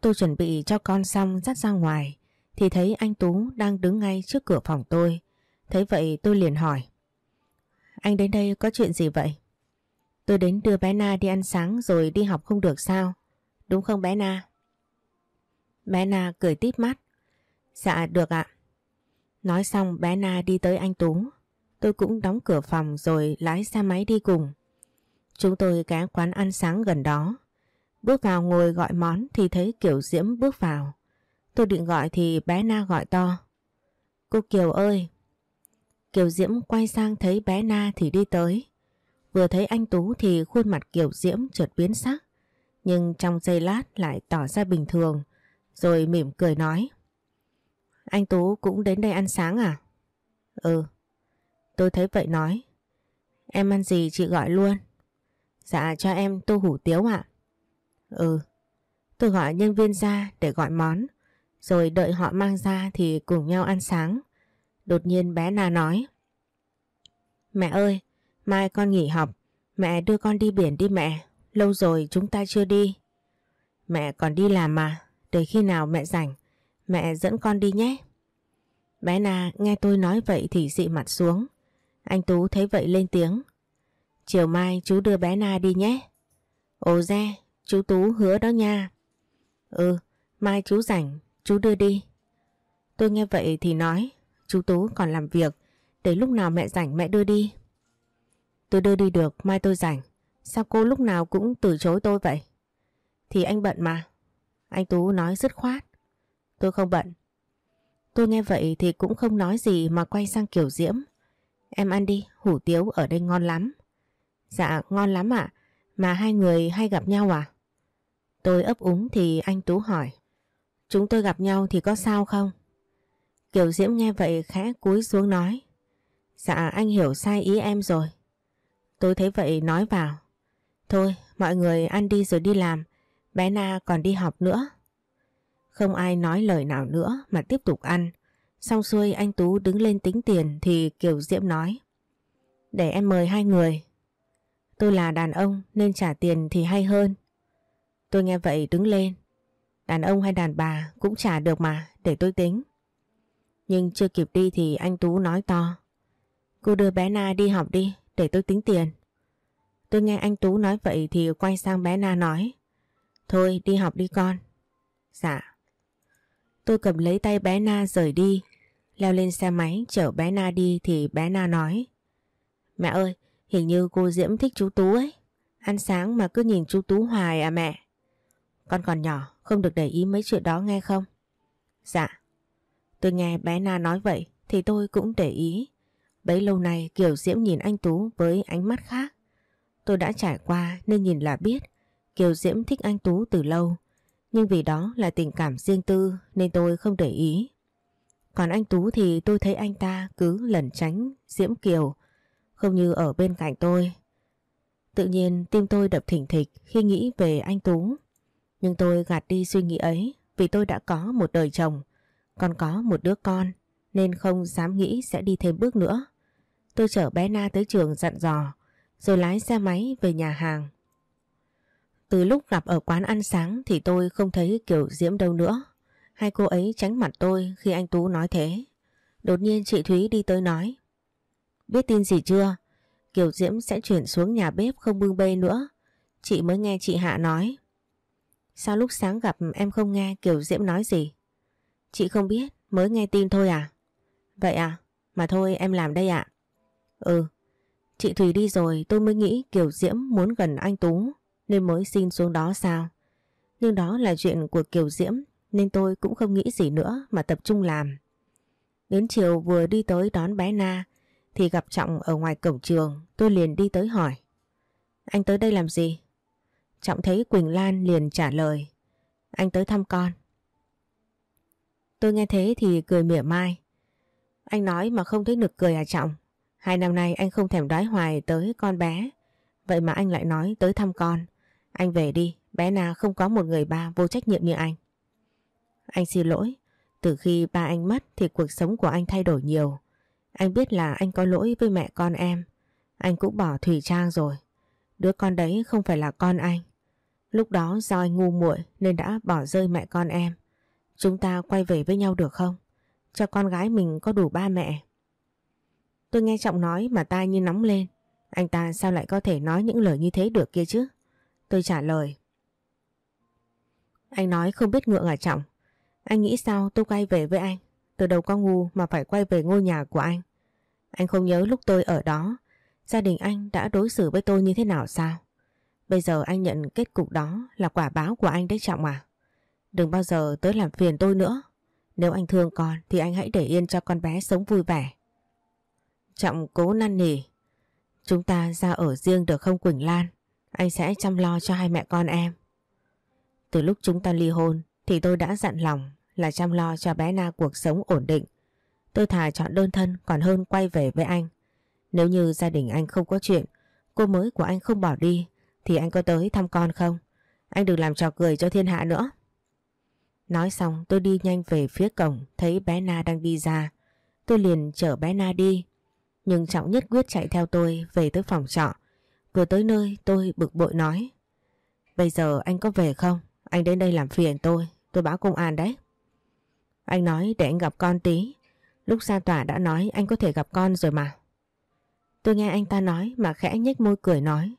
Tôi chuẩn bị cho con xong dắt ra ngoài thì thấy anh Tú đang đứng ngay trước cửa phòng tôi. Thấy vậy tôi liền hỏi. Anh đến đây có chuyện gì vậy? Tôi đến đưa bé Na đi ăn sáng rồi đi học không được sao? Đúng không bé Na? Bé Na cười tít mắt. Dạ được ạ. Nói xong bé Na đi tới anh Tú. Tôi cũng đóng cửa phòng rồi lái xe máy đi cùng. Chúng tôi ghé quán ăn sáng gần đó. Bước vào ngồi gọi món thì thấy Kiều Diễm bước vào. Tôi định gọi thì bé Na gọi to. Cô Kiều ơi! Kiều Diễm quay sang thấy bé Na thì đi tới. Vừa thấy anh Tú thì khuôn mặt Kiều Diễm chợt biến sắc. Nhưng trong giây lát lại tỏ ra bình thường. Rồi mỉm cười nói. Anh Tú cũng đến đây ăn sáng à? Ừ. Tôi thấy vậy nói. Em ăn gì chị gọi luôn. Dạ cho em tô hủ tiếu ạ. Ừ. Tôi gọi nhân viên ra để gọi món. Rồi đợi họ mang ra thì cùng nhau ăn sáng. Đột nhiên bé Na nói. Mẹ ơi, mai con nghỉ học. Mẹ đưa con đi biển đi mẹ. Lâu rồi chúng ta chưa đi. Mẹ còn đi làm mà. Để khi nào mẹ rảnh, mẹ dẫn con đi nhé. Bé Na nghe tôi nói vậy thì dị mặt xuống. Anh Tú thấy vậy lên tiếng. Chiều mai chú đưa bé Na đi nhé. Ồ re, chú Tú hứa đó nha. Ừ, mai chú rảnh, chú đưa đi. Tôi nghe vậy thì nói, chú Tú còn làm việc, để lúc nào mẹ rảnh mẹ đưa đi. Tôi đưa đi được, mai tôi rảnh. Sao cô lúc nào cũng từ chối tôi vậy? Thì anh bận mà. Anh Tú nói dứt khoát. Tôi không bận. Tôi nghe vậy thì cũng không nói gì mà quay sang Kiều Diễm. Em ăn đi, hủ tiếu ở đây ngon lắm. Dạ ngon lắm ạ, mà hai người hay gặp nhau à? Tôi ấp úng thì anh Tú hỏi. Chúng tôi gặp nhau thì có sao không? Kiều Diễm nghe vậy khẽ cúi xuống nói. Dạ anh hiểu sai ý em rồi. Tôi thấy vậy nói vào. Thôi, mọi người ăn đi rồi đi làm. Bé Na còn đi học nữa. Không ai nói lời nào nữa mà tiếp tục ăn. Xong xuôi anh Tú đứng lên tính tiền thì Kiều Diễm nói. Để em mời hai người. Tôi là đàn ông nên trả tiền thì hay hơn. Tôi nghe vậy đứng lên. Đàn ông hay đàn bà cũng trả được mà, để tôi tính. Nhưng chưa kịp đi thì anh Tú nói to. Cô đưa bé Na đi học đi, để tôi tính tiền. Tôi nghe anh Tú nói vậy thì quay sang bé Na nói. Thôi đi học đi con. Dạ. Tôi cầm lấy tay bé Na rời đi. Leo lên xe máy chở bé Na đi thì bé Na nói. Mẹ ơi, hình như cô Diễm thích chú Tú ấy. Ăn sáng mà cứ nhìn chú Tú hoài à mẹ. Con còn nhỏ, không được để ý mấy chuyện đó nghe không? Dạ. Tôi nghe bé Na nói vậy thì tôi cũng để ý. Bấy lâu nay Kiều Diễm nhìn anh Tú với ánh mắt khác. Tôi đã trải qua nên nhìn là biết Kiều Diễm thích anh Tú từ lâu. Nhưng vì đó là tình cảm riêng tư nên tôi không để ý. Còn anh Tú thì tôi thấy anh ta cứ lẩn tránh Diễm Kiều, không như ở bên cạnh tôi. Tự nhiên tim tôi đập thỉnh thịch khi nghĩ về anh Tú. Nhưng tôi gạt đi suy nghĩ ấy vì tôi đã có một đời chồng, còn có một đứa con nên không dám nghĩ sẽ đi thêm bước nữa. Tôi chở bé Na tới trường dặn dò rồi lái xe máy về nhà hàng. Từ lúc gặp ở quán ăn sáng thì tôi không thấy Kiều Diễm đâu nữa. Hai cô ấy tránh mặt tôi khi anh Tú nói thế. Đột nhiên chị Thúy đi tới nói. Biết tin gì chưa? Kiều Diễm sẽ chuyển xuống nhà bếp không bưng bê nữa. Chị mới nghe chị Hạ nói. Sao lúc sáng gặp em không nghe Kiều Diễm nói gì? Chị không biết, mới nghe tin thôi à? Vậy à? Mà thôi em làm đây ạ. Ừ, chị Thùy đi rồi tôi mới nghĩ Kiều Diễm muốn gần anh Tú nên mới xin xuống đó sao? Nhưng đó là chuyện của Kiều Diễm nên tôi cũng không nghĩ gì nữa mà tập trung làm. Đến chiều vừa đi tới đón bé Na thì gặp Trọng ở ngoài cổng trường tôi liền đi tới hỏi. Anh tới đây làm gì? Trọng thấy Quỳnh Lan liền trả lời. Anh tới thăm con. Tôi nghe thế thì cười mỉa mai. Anh nói mà không thấy nực cười à Trọng. Hai năm nay anh không thèm đói hoài tới con bé. Vậy mà anh lại nói tới thăm con. Anh về đi, bé Na không có một người ba vô trách nhiệm như anh. Anh xin lỗi, từ khi ba anh mất thì cuộc sống của anh thay đổi nhiều. Anh biết là anh có lỗi với mẹ con em. Anh cũng bỏ Thủy Trang rồi. Đứa con đấy không phải là con anh. Lúc đó do anh ngu muội nên đã bỏ rơi mẹ con em. Chúng ta quay về với nhau được không? Cho con gái mình có đủ ba mẹ. Tôi nghe Trọng nói mà tai như nóng lên. Anh ta sao lại có thể nói những lời như thế được kia chứ? Tôi trả lời. Anh nói không biết ngượng à Trọng. Anh nghĩ sao tôi quay về với anh? Từ đầu có ngu mà phải quay về ngôi nhà của anh. Anh không nhớ lúc tôi ở đó, gia đình anh đã đối xử với tôi như thế nào sao? Bây giờ anh nhận kết cục đó là quả báo của anh đấy Trọng à. Đừng bao giờ tới làm phiền tôi nữa. Nếu anh thương con thì anh hãy để yên cho con bé sống vui vẻ. Trọng cố năn nỉ. Chúng ta ra ở riêng được không Quỳnh Lan? Anh sẽ chăm lo cho hai mẹ con em. Từ lúc chúng ta ly hôn thì tôi đã dặn lòng là chăm lo cho bé Na cuộc sống ổn định. Tôi thà chọn đơn thân còn hơn quay về với anh. Nếu như gia đình anh không có chuyện, cô mới của anh không bỏ đi, thì anh có tới thăm con không? Anh đừng làm trò cười cho thiên hạ nữa. Nói xong tôi đi nhanh về phía cổng, thấy bé Na đang đi ra. Tôi liền chở bé Na đi. Nhưng Trọng nhất quyết chạy theo tôi về tới phòng trọ. Vừa tới nơi tôi bực bội nói. Bây giờ anh có về không? Anh đến đây làm phiền tôi, tôi báo công an đấy. Anh nói để anh gặp con tí. Lúc ra tòa đã nói anh có thể gặp con rồi mà. Tôi nghe anh ta nói mà khẽ nhếch môi cười nói.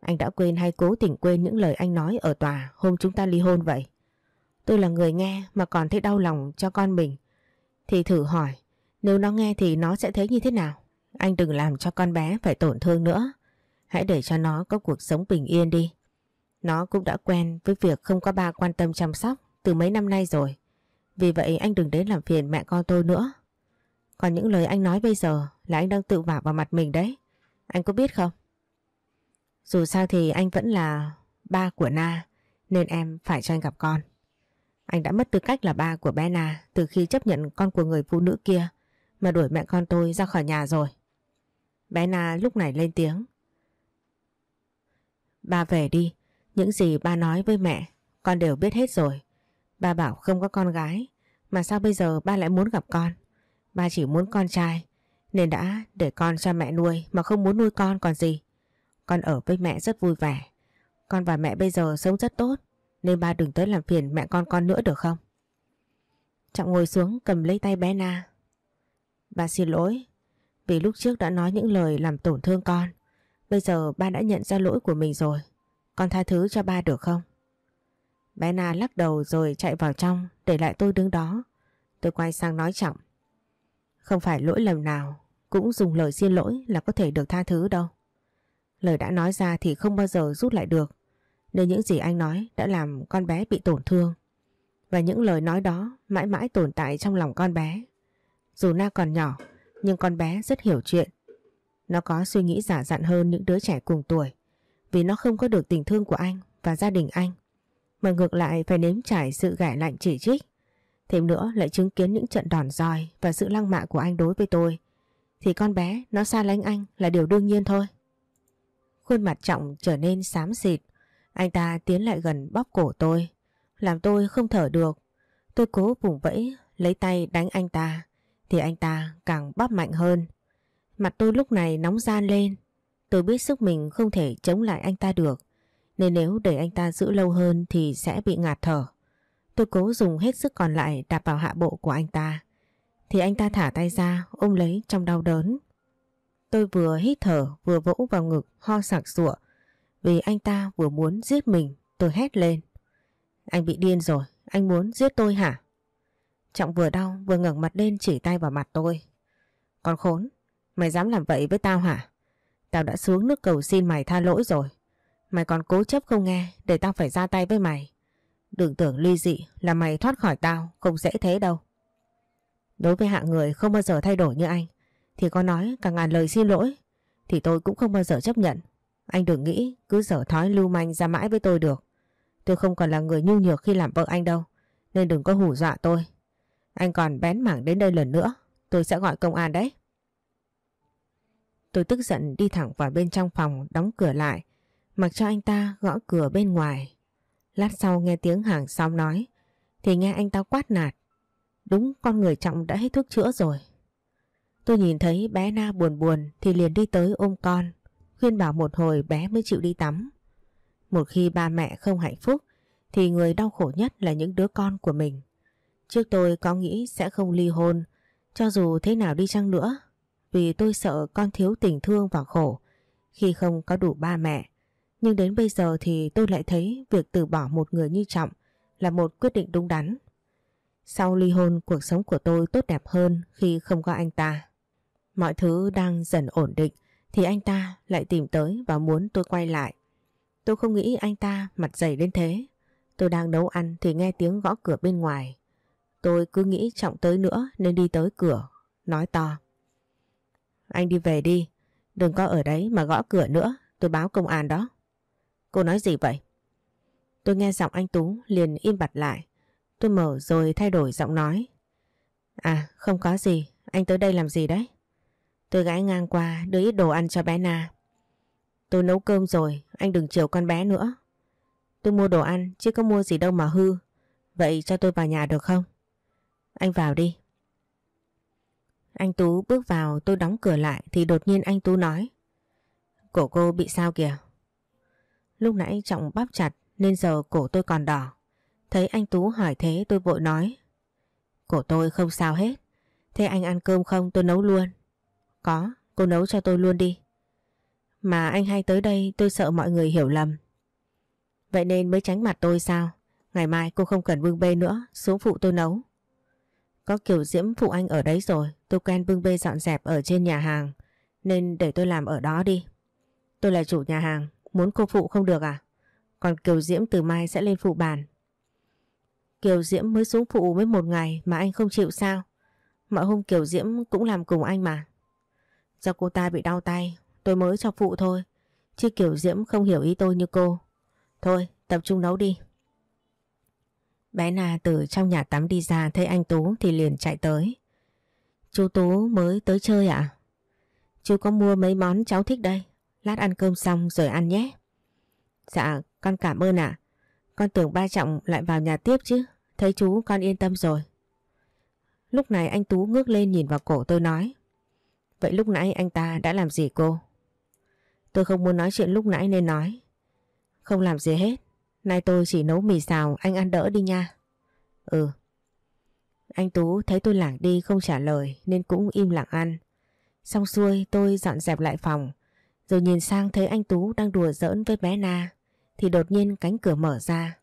Anh đã quên hay cố tình quên những lời anh nói ở tòa hôm chúng ta ly hôn vậy. Tôi là người nghe mà còn thấy đau lòng cho con mình. Thì thử hỏi, nếu nó nghe thì nó sẽ thấy như thế nào? Anh đừng làm cho con bé phải tổn thương nữa. Hãy để cho nó có cuộc sống bình yên đi. Nó cũng đã quen với việc không có ba quan tâm chăm sóc từ mấy năm nay rồi. Vì vậy anh đừng đến làm phiền mẹ con tôi nữa. Còn những lời anh nói bây giờ là anh đang tự vả vào mặt mình đấy. Anh có biết không? Dù sao thì anh vẫn là ba của Na nên em phải cho anh gặp con. Anh đã mất tư cách là ba của bé Na từ khi chấp nhận con của người phụ nữ kia mà đuổi mẹ con tôi ra khỏi nhà rồi. Bé Na lúc này lên tiếng. Ba về đi, những gì ba nói với mẹ con đều biết hết rồi. Ba bảo không có con gái mà sao bây giờ ba lại muốn gặp con? Ba chỉ muốn con trai nên đã để con cho mẹ nuôi mà không muốn nuôi con còn gì. Con ở với mẹ rất vui vẻ. Con và mẹ bây giờ sống rất tốt, nên ba đừng tới làm phiền mẹ con con nữa được không? Trọng ngồi xuống cầm lấy tay bé Na. Ba xin lỗi, vì lúc trước đã nói những lời làm tổn thương con. Bây giờ ba đã nhận ra lỗi của mình rồi. Con tha thứ cho ba được không? Bé Na lắc đầu rồi chạy vào trong, để lại tôi đứng đó. Tôi quay sang nói trọng. Không phải lỗi lầm nào, cũng dùng lời xin lỗi là có thể được tha thứ đâu. Lời đã nói ra thì không bao giờ rút lại được. Nên những gì anh nói đã làm con bé bị tổn thương. Và những lời nói đó mãi mãi tồn tại trong lòng con bé. Dù Na còn nhỏ, nhưng con bé rất hiểu chuyện. Nó có suy nghĩ giả dặn hơn những đứa trẻ cùng tuổi. Vì nó không có được tình thương của anh và gia đình anh. Mà ngược lại phải nếm trải sự gãi lạnh chỉ trích. Thêm nữa lại chứng kiến những trận đòn roi và sự lăng mạ của anh đối với tôi. Thì con bé nó xa lánh anh là điều đương nhiên thôi. Khuôn mặt trọng trở nên xám xịt. Anh ta tiến lại gần bóp cổ tôi. Làm tôi không thở được. Tôi cố vùng vẫy, lấy tay đánh anh ta. Thì anh ta càng bóp mạnh hơn. Mặt tôi lúc này nóng gian lên. Tôi biết sức mình không thể chống lại anh ta được. Nên nếu để anh ta giữ lâu hơn thì sẽ bị ngạt thở. Tôi cố dùng hết sức còn lại đạp vào hạ bộ của anh ta. Thì anh ta thả tay ra, ôm lấy trong đau đớn. Tôi vừa hít thở vừa vỗ vào ngực ho sặc sụa. Vì anh ta vừa muốn giết mình tôi hét lên. Anh bị điên rồi, anh muốn giết tôi hả? Trọng vừa đau vừa ngẩng mặt lên chỉ tay vào mặt tôi. Con khốn, mày dám làm vậy với tao hả? Tao đã xuống nước cầu xin mày tha lỗi rồi. Mày còn cố chấp không nghe để tao phải ra tay với mày. Đừng tưởng ly dị là mày thoát khỏi tao, không dễ thế đâu. Đối với hạng người không bao giờ thay đổi như anh, thì có nói cả ngàn lời xin lỗi, thì tôi cũng không bao giờ chấp nhận. Anh đừng nghĩ cứ dở thói lưu manh ra mãi với tôi được. Tôi không còn là người nhu nhược khi làm vợ anh đâu, nên đừng có hù dọa tôi. Anh còn bén mảng đến đây lần nữa, tôi sẽ gọi công an đấy. Tôi tức giận đi thẳng vào bên trong phòng đóng cửa lại, mặc cho anh ta gõ cửa bên ngoài. Lát sau nghe tiếng hàng xóm nói thì nghe anh ta quát nạt. Đúng con người trọng đã hết thuốc chữa rồi. Tôi nhìn thấy bé Na buồn buồn thì liền đi tới ôm con, khuyên bảo một hồi bé mới chịu đi tắm. Một khi ba mẹ không hạnh phúc thì người đau khổ nhất là những đứa con của mình. Trước tôi có nghĩ sẽ không ly hôn, cho dù thế nào đi chăng nữa, vì tôi sợ con thiếu tình thương và khổ khi không có đủ ba mẹ. Nhưng đến bây giờ thì tôi lại thấy việc từ bỏ một người như Trọng là một quyết định đúng đắn. Sau ly hôn cuộc sống của tôi tốt đẹp hơn khi không có anh ta. Mọi thứ đang dần ổn định thì anh ta lại tìm tới và muốn tôi quay lại. Tôi không nghĩ anh ta mặt dày đến thế. Tôi đang nấu ăn thì nghe tiếng gõ cửa bên ngoài. Tôi cứ nghĩ Trọng tới nữa nên đi tới cửa, nói to. Anh đi về đi, đừng có ở đấy mà gõ cửa nữa, tôi báo công an đó. Cô nói gì vậy? Tôi nghe giọng anh Tú liền im bặt lại. Tôi mở rồi thay đổi giọng nói. À không có gì, anh tới đây làm gì đấy? Tôi gãi ngang qua đưa ít đồ ăn cho bé Na. Tôi nấu cơm rồi, anh đừng chiều con bé nữa. Tôi mua đồ ăn chứ có mua gì đâu mà hư. Vậy cho tôi vào nhà được không? Anh vào đi. Anh Tú bước vào tôi đóng cửa lại thì đột nhiên anh Tú nói. Cổ cô bị sao kìa? Lúc nãy Trọng bắp chặt nên giờ cổ tôi còn đỏ. Thấy anh Tú hỏi thế tôi vội nói. Cổ tôi không sao hết. Thế anh ăn cơm không tôi nấu luôn. Có, cô nấu cho tôi luôn đi. Mà anh hay tới đây tôi sợ mọi người hiểu lầm. Vậy nên mới tránh mặt tôi sao? Ngày mai cô không cần bưng bê nữa, xuống phụ tôi nấu. Có kiểu diễm phụ anh ở đấy rồi, tôi quen bưng bê dọn dẹp ở trên nhà hàng, nên để tôi làm ở đó đi. Tôi là chủ nhà hàng, Muốn cô phụ không được à? Còn Kiều Diễm từ mai sẽ lên phụ bàn. Kiều Diễm mới xuống phụ mới một ngày mà anh không chịu sao? Mọi hôm Kiều Diễm cũng làm cùng anh mà. Do cô ta bị đau tay, tôi mới cho phụ thôi. Chứ kiểu Diễm không hiểu ý tôi như cô. Thôi, tập trung nấu đi. Bé Na từ trong nhà tắm đi ra thấy anh Tú thì liền chạy tới. Chú Tú mới tới chơi ạ? À? Chú có mua mấy món cháu thích đây. Lát ăn cơm xong rồi ăn nhé. Dạ, con cảm ơn ạ. Con tưởng ba Trọng lại vào nhà tiếp chứ. Thấy chú con yên tâm rồi. Lúc này anh Tú ngước lên nhìn vào cổ tôi nói. Vậy lúc nãy anh ta đã làm gì cô? Tôi không muốn nói chuyện lúc nãy nên nói. Không làm gì hết. Nay tôi chỉ nấu mì xào, anh ăn đỡ đi nha. Ừ. Anh Tú thấy tôi lảng đi không trả lời nên cũng im lặng ăn. Xong xuôi tôi dọn dẹp lại phòng. Rồi nhìn sang thấy anh Tú đang đùa giỡn với bé Na. Thì đột nhiên cánh cửa mở ra.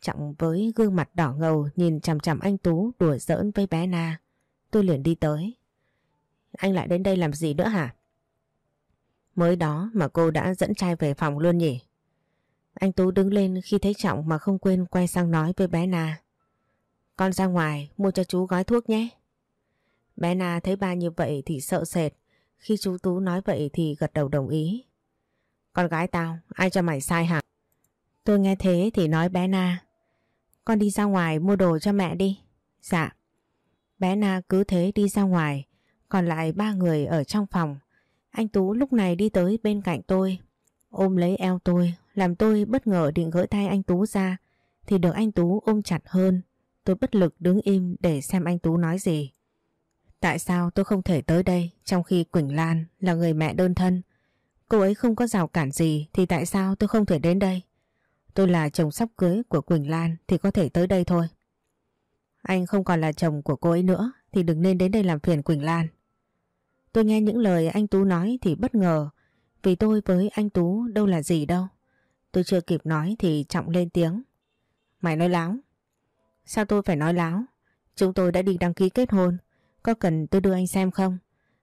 Trọng với gương mặt đỏ ngầu nhìn chằm chằm anh Tú đùa giỡn với bé Na. Tôi liền đi tới. Anh lại đến đây làm gì nữa hả? Mới đó mà cô đã dẫn trai về phòng luôn nhỉ? Anh Tú đứng lên khi thấy Trọng mà không quên quay sang nói với bé Na. Con ra ngoài mua cho chú gói thuốc nhé. Bé Na thấy ba như vậy thì sợ sệt. Khi chú Tú nói vậy thì gật đầu đồng ý. Con gái tao, ai cho mày sai hả? Tôi nghe thế thì nói bé Na. Con đi ra ngoài mua đồ cho mẹ đi. Dạ. Bé Na cứ thế đi ra ngoài. Còn lại ba người ở trong phòng. Anh Tú lúc này đi tới bên cạnh tôi. Ôm lấy eo tôi. Làm tôi bất ngờ định gỡ tay anh Tú ra. Thì được anh Tú ôm chặt hơn. Tôi bất lực đứng im để xem anh Tú nói gì. Tại sao tôi không thể tới đây trong khi Quỳnh Lan là người mẹ đơn thân? Cô ấy không có rào cản gì thì tại sao tôi không thể đến đây? Tôi là chồng sắp cưới của Quỳnh Lan thì có thể tới đây thôi. Anh không còn là chồng của cô ấy nữa thì đừng nên đến đây làm phiền Quỳnh Lan. Tôi nghe những lời anh Tú nói thì bất ngờ vì tôi với anh Tú đâu là gì đâu. Tôi chưa kịp nói thì Trọng lên tiếng. Mày nói láo. Sao tôi phải nói láo? Chúng tôi đã đi đăng ký kết hôn. Có cần tôi đưa anh xem không?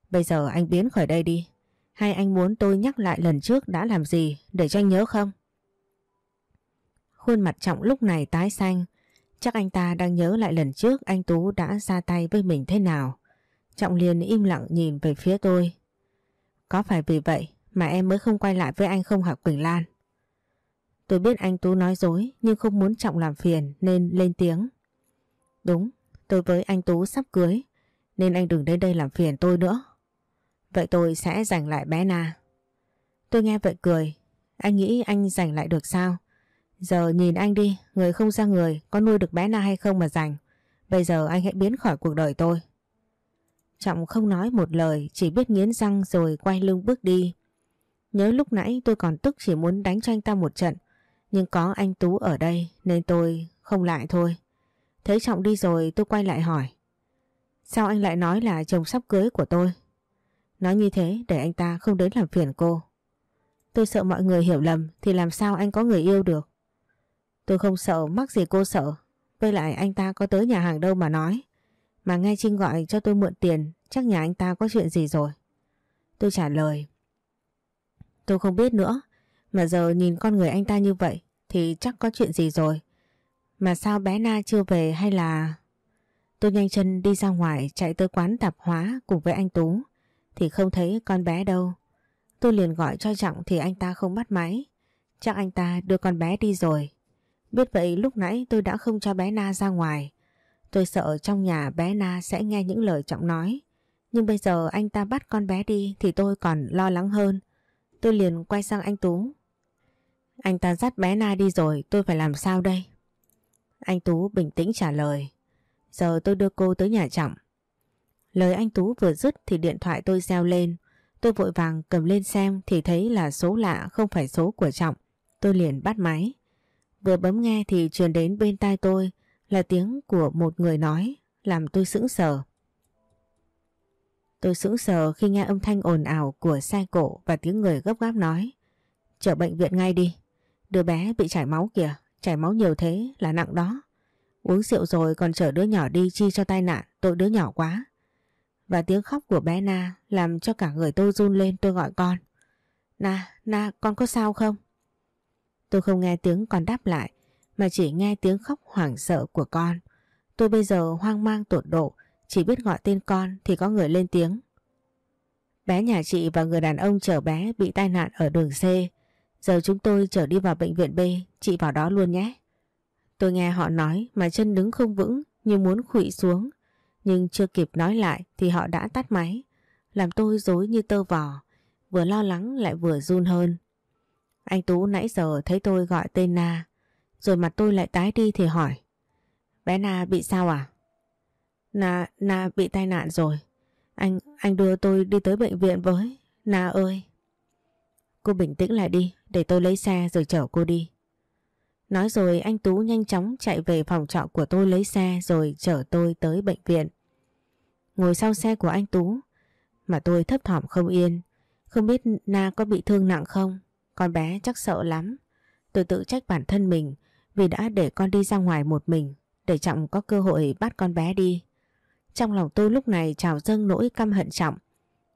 Bây giờ anh biến khỏi đây đi. Hay anh muốn tôi nhắc lại lần trước đã làm gì để cho anh nhớ không? Khuôn mặt Trọng lúc này tái xanh. Chắc anh ta đang nhớ lại lần trước anh Tú đã ra tay với mình thế nào. Trọng liền im lặng nhìn về phía tôi. Có phải vì vậy mà em mới không quay lại với anh không hả Quỳnh Lan? Tôi biết anh Tú nói dối nhưng không muốn Trọng làm phiền nên lên tiếng. Đúng, tôi với anh Tú sắp cưới nên anh đừng đến đây làm phiền tôi nữa. Vậy tôi sẽ giành lại bé Na. Tôi nghe vậy cười. Anh nghĩ anh giành lại được sao? Giờ nhìn anh đi, người không ra người, có nuôi được bé Na hay không mà giành. Bây giờ anh hãy biến khỏi cuộc đời tôi. Trọng không nói một lời, chỉ biết nghiến răng rồi quay lưng bước đi. Nhớ lúc nãy tôi còn tức chỉ muốn đánh cho anh ta một trận. Nhưng có anh Tú ở đây nên tôi không lại thôi. Thấy Trọng đi rồi tôi quay lại hỏi. Sao anh lại nói là chồng sắp cưới của tôi? Nói như thế để anh ta không đến làm phiền cô. Tôi sợ mọi người hiểu lầm thì làm sao anh có người yêu được. Tôi không sợ mắc gì cô sợ. Với lại anh ta có tới nhà hàng đâu mà nói. Mà nghe Trinh gọi cho tôi mượn tiền, chắc nhà anh ta có chuyện gì rồi. Tôi trả lời. Tôi không biết nữa. Mà giờ nhìn con người anh ta như vậy thì chắc có chuyện gì rồi. Mà sao bé Na chưa về hay là... Tôi nhanh chân đi ra ngoài chạy tới quán tạp hóa cùng với anh Tú, thì không thấy con bé đâu. Tôi liền gọi cho Trọng thì anh ta không bắt máy. Chắc anh ta đưa con bé đi rồi. Biết vậy lúc nãy tôi đã không cho bé Na ra ngoài. Tôi sợ trong nhà bé Na sẽ nghe những lời Trọng nói. Nhưng bây giờ anh ta bắt con bé đi thì tôi còn lo lắng hơn. Tôi liền quay sang anh Tú. Anh ta dắt bé Na đi rồi, tôi phải làm sao đây? Anh Tú bình tĩnh trả lời. Giờ tôi đưa cô tới nhà Trọng. Lời anh Tú vừa dứt thì điện thoại tôi reo lên. Tôi vội vàng cầm lên xem thì thấy là số lạ không phải số của Trọng. Tôi liền bắt máy. Vừa bấm nghe thì truyền đến bên tai tôi là tiếng của một người nói làm tôi sững sờ. Tôi sững sờ khi nghe âm thanh ồn ào của xe cổ và tiếng người gấp gáp nói Chở bệnh viện ngay đi. Đứa bé bị chảy máu kìa, chảy máu nhiều thế là nặng đó. Uống rượu rồi còn chở đứa nhỏ đi chi cho tai nạn, tội đứa nhỏ quá. Và tiếng khóc của bé Na làm cho cả người tôi run lên tôi gọi con. Na, Na, con có sao không? Tôi không nghe tiếng con đáp lại, mà chỉ nghe tiếng khóc hoảng sợ của con. Tôi bây giờ hoang mang tột độ, chỉ biết gọi tên con thì có người lên tiếng. Bé nhà chị và người đàn ông chở bé bị tai nạn ở đường C. Giờ chúng tôi chở đi vào bệnh viện B, chị vào đó luôn nhé. Tôi nghe họ nói mà chân đứng không vững như muốn khụy xuống. Nhưng chưa kịp nói lại thì họ đã tắt máy. Làm tôi dối như tơ vò. Vừa lo lắng lại vừa run hơn. Anh Tú nãy giờ thấy tôi gọi tên Na. Rồi mặt tôi lại tái đi thì hỏi. Bé Na bị sao à? Na, Na bị tai nạn rồi. Anh, anh đưa tôi đi tới bệnh viện với. Na ơi. Cô bình tĩnh lại đi, để tôi lấy xe rồi chở cô đi. Nói rồi anh Tú nhanh chóng chạy về phòng trọ của tôi lấy xe rồi chở tôi tới bệnh viện. Ngồi sau xe của anh Tú mà tôi thấp thỏm không yên. Không biết Na có bị thương nặng không? Con bé chắc sợ lắm. Tôi tự trách bản thân mình vì đã để con đi ra ngoài một mình, để Trọng có cơ hội bắt con bé đi. Trong lòng tôi lúc này trào dâng nỗi căm hận Trọng.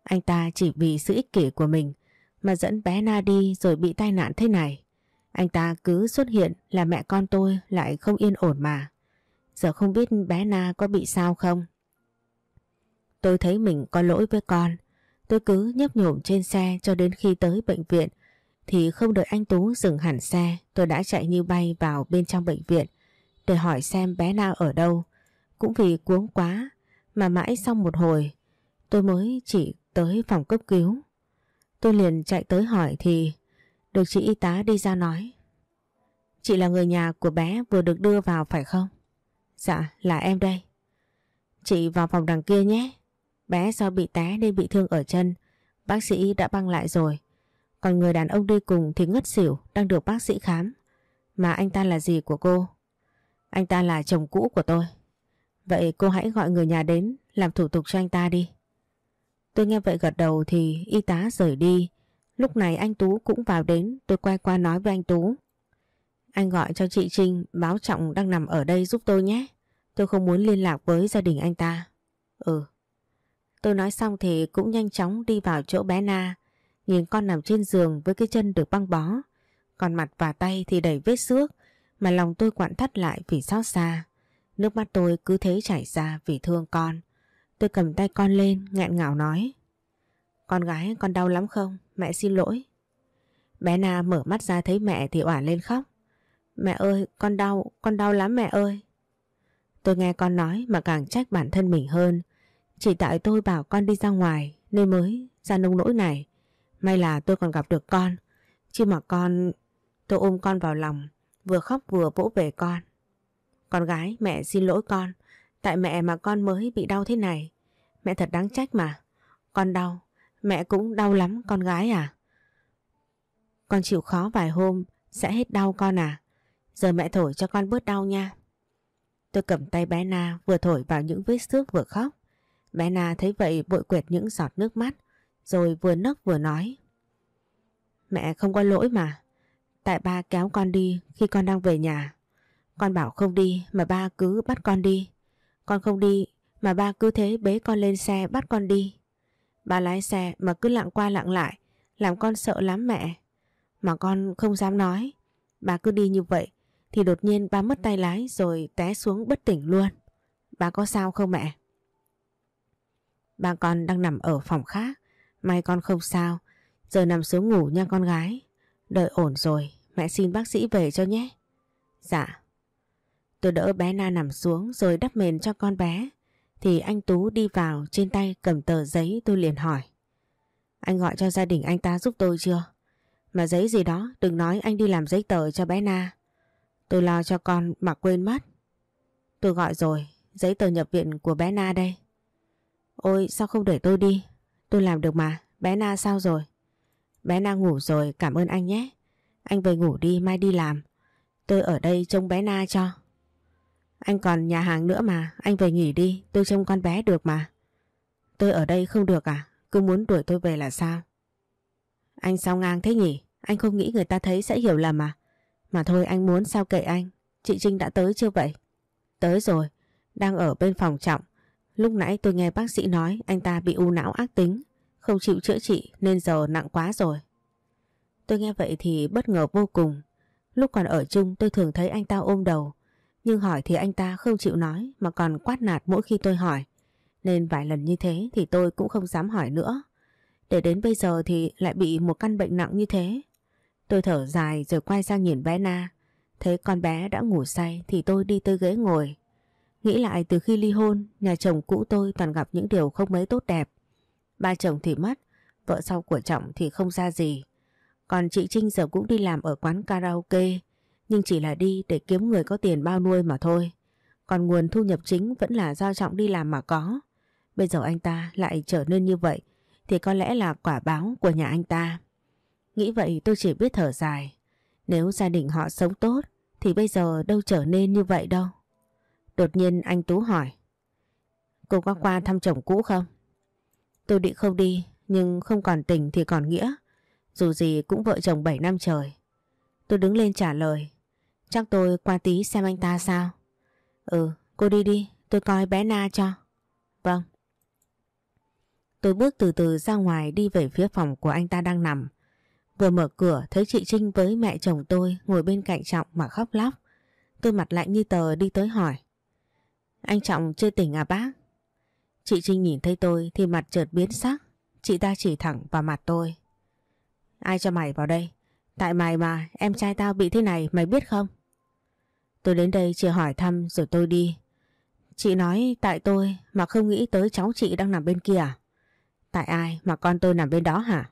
Anh ta chỉ vì sự ích kỷ của mình mà dẫn bé Na đi rồi bị tai nạn thế này. Anh ta cứ xuất hiện là mẹ con tôi lại không yên ổn mà. Giờ không biết bé Na có bị sao không? Tôi thấy mình có lỗi với con. Tôi cứ nhấp nhổm trên xe cho đến khi tới bệnh viện thì không đợi anh Tú dừng hẳn xe, tôi đã chạy như bay vào bên trong bệnh viện, để hỏi xem bé Na ở đâu. Cũng vì cuống quá, mà mãi sau một hồi, tôi mới chỉ tới phòng cấp cứu. Tôi liền chạy tới hỏi thì được chị y tá đi ra nói. Chị là người nhà của bé vừa được đưa vào phải không? Dạ là em đây. Chị vào phòng đằng kia nhé. Bé do bị té nên bị thương ở chân. Bác sĩ đã băng lại rồi. Còn người đàn ông đi cùng thì ngất xỉu, đang được bác sĩ khám. Mà anh ta là gì của cô? Anh ta là chồng cũ của tôi. Vậy cô hãy gọi người nhà đến, làm thủ tục cho anh ta đi. Tôi nghe vậy gật đầu thì y tá rời đi. Lúc này anh Tú cũng vào đến, tôi quay qua nói với anh Tú. Anh gọi cho chị Trinh, báo Trọng đang nằm ở đây giúp tôi nhé. Tôi không muốn liên lạc với gia đình anh ta. Ừ. Tôi nói xong thì cũng nhanh chóng đi vào chỗ bé Na. Nhìn con nằm trên giường với cái chân được băng bó. Còn mặt và tay thì đầy vết xước mà lòng tôi quặn thắt lại vì xót xa. Nước mắt tôi cứ thế chảy ra vì thương con. Tôi cầm tay con lên nghẹn ngào nói. Con gái con đau lắm không? Mẹ xin lỗi. Bé Na mở mắt ra thấy mẹ thì oả lên khóc. Mẹ ơi, con đau, con đau lắm mẹ ơi. Tôi nghe con nói mà càng trách bản thân mình hơn. Chỉ tại tôi bảo con đi ra ngoài nên mới ra nông nỗi này. May là tôi còn gặp được con. Chứ mà con... Tôi ôm con vào lòng, vừa khóc vừa vỗ về con. Con gái, mẹ xin lỗi con. Tại mẹ mà con mới bị đau thế này. Mẹ thật đáng trách mà. Con đau, mẹ cũng đau lắm con gái à. Con chịu khó vài hôm, sẽ hết đau con à. Giờ mẹ thổi cho con bớt đau nha. Tôi cầm tay bé Na vừa thổi vào những vết xước vừa khóc. Bé Na thấy vậy bội quệt những giọt nước mắt rồi vừa nấc vừa nói. Mẹ không có lỗi mà. Tại ba kéo con đi khi con đang về nhà. Con bảo không đi mà ba cứ bắt con đi. Con không đi mà ba cứ thế bế con lên xe bắt con đi. Ba lái xe mà cứ lặng qua lặng lại, làm con sợ lắm mẹ. Mà con không dám nói. Ba cứ đi như vậy thì đột nhiên ba mất tay lái rồi té xuống bất tỉnh luôn. Ba có sao không mẹ? Ba con đang nằm ở phòng khác. May con không sao. Giờ nằm xuống ngủ nha con gái. Đợi ổn rồi, mẹ xin bác sĩ về cho nhé. Dạ. Tôi đỡ bé Na nằm xuống rồi đắp mền cho con bé. Thì anh Tú đi vào trên tay cầm tờ giấy tôi liền hỏi. Anh gọi cho gia đình anh ta giúp tôi chưa? Mà giấy gì đó đừng nói anh đi làm giấy tờ cho bé Na. Tôi lo cho con mà quên mất. Tôi gọi rồi, giấy tờ nhập viện của bé Na đây. Ôi sao không để tôi đi? Tôi làm được mà, bé Na sao rồi? Bé Na ngủ rồi, cảm ơn anh nhé. Anh về ngủ đi, mai đi làm. Tôi ở đây trông bé Na cho. Anh còn nhà hàng nữa mà, anh về nghỉ đi, tôi trông con bé được mà. Tôi ở đây không được à? Cứ muốn đuổi tôi về là sao? Anh sao ngang thế nhỉ? Anh không nghĩ người ta thấy sẽ hiểu lầm à? Mà thôi anh muốn sao kệ anh. Chị Trinh đã tới chưa vậy? Tới rồi, đang ở bên phòng trọng. Lúc nãy tôi nghe bác sĩ nói anh ta bị u não ác tính, không chịu chữa trị nên giờ nặng quá rồi. Tôi nghe vậy thì bất ngờ vô cùng. Lúc còn ở chung tôi thường thấy anh ta ôm đầu, nhưng hỏi thì anh ta không chịu nói mà còn quát nạt mỗi khi tôi hỏi. Nên vài lần như thế thì tôi cũng không dám hỏi nữa. Để đến bây giờ thì lại bị một căn bệnh nặng như thế. Tôi thở dài rồi quay sang nhìn bé Na. Thấy con bé đã ngủ say thì tôi đi tới ghế ngồi. Nghĩ lại từ khi ly hôn, nhà chồng cũ tôi toàn gặp những điều không mấy tốt đẹp. Ba chồng thì mất, vợ sau của trọng thì không ra gì. Còn chị Trinh giờ cũng đi làm ở quán karaoke, nhưng chỉ là đi để kiếm người có tiền bao nuôi mà thôi. Còn nguồn thu nhập chính vẫn là do Trọng đi làm mà có. Bây giờ anh ta lại trở nên như vậy thì có lẽ là quả báo của nhà anh ta. Nghĩ vậy tôi chỉ biết thở dài. Nếu gia đình họ sống tốt thì bây giờ đâu trở nên như vậy đâu. Đột nhiên anh Tú hỏi. Cô có qua thăm chồng cũ không? Tôi định không đi nhưng không còn tình thì còn nghĩa. Dù gì cũng vợ chồng 7 năm trời. Tôi đứng lên trả lời. Chắc tôi qua tí xem anh ta sao? Ừ, cô đi đi, tôi coi bé Na cho. Vâng. Tôi bước từ từ ra ngoài đi về phía phòng của anh ta đang nằm. Vừa mở cửa thấy chị Trinh với mẹ chồng tôi ngồi bên cạnh Trọng mà khóc lóc. Tôi mặt lạnh như tờ đi tới hỏi. Anh Trọng chưa tỉnh à bác? Chị Trinh nhìn thấy tôi thì mặt chợt biến sắc. Chị ta chỉ thẳng vào mặt tôi. Ai cho mày vào đây? Tại mày mà em trai tao bị thế này mày biết không? Tôi đến đây chỉ hỏi thăm rồi tôi đi. Chị nói tại tôi mà không nghĩ tới cháu chị đang nằm bên kia à? Tại ai mà con tôi nằm bên đó hả?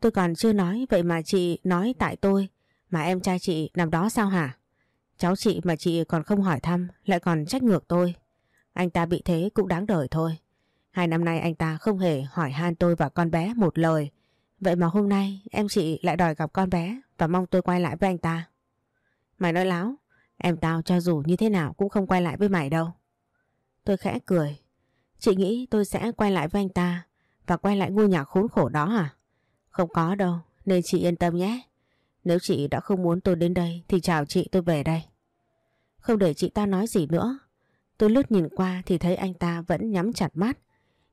Tôi còn chưa nói vậy mà chị nói tại tôi mà em trai chị nằm đó sao hả? Cháu chị mà chị còn không hỏi thăm lại còn trách ngược tôi. Anh ta bị thế cũng đáng đời thôi. Hai năm nay anh ta không hề hỏi han tôi và con bé một lời. Vậy mà hôm nay em chị lại đòi gặp con bé và mong tôi quay lại với anh ta. Mày nói láo, em tao cho dù như thế nào cũng không quay lại với mày đâu. Tôi khẽ cười. Chị nghĩ tôi sẽ quay lại với anh ta và quay lại ngôi nhà khốn khổ đó à? Không có đâu, nên chị yên tâm nhé. Nếu chị đã không muốn tôi đến đây thì chào chị tôi về đây. Không để chị ta nói gì nữa. Tôi lướt nhìn qua thì thấy anh ta vẫn nhắm chặt mắt.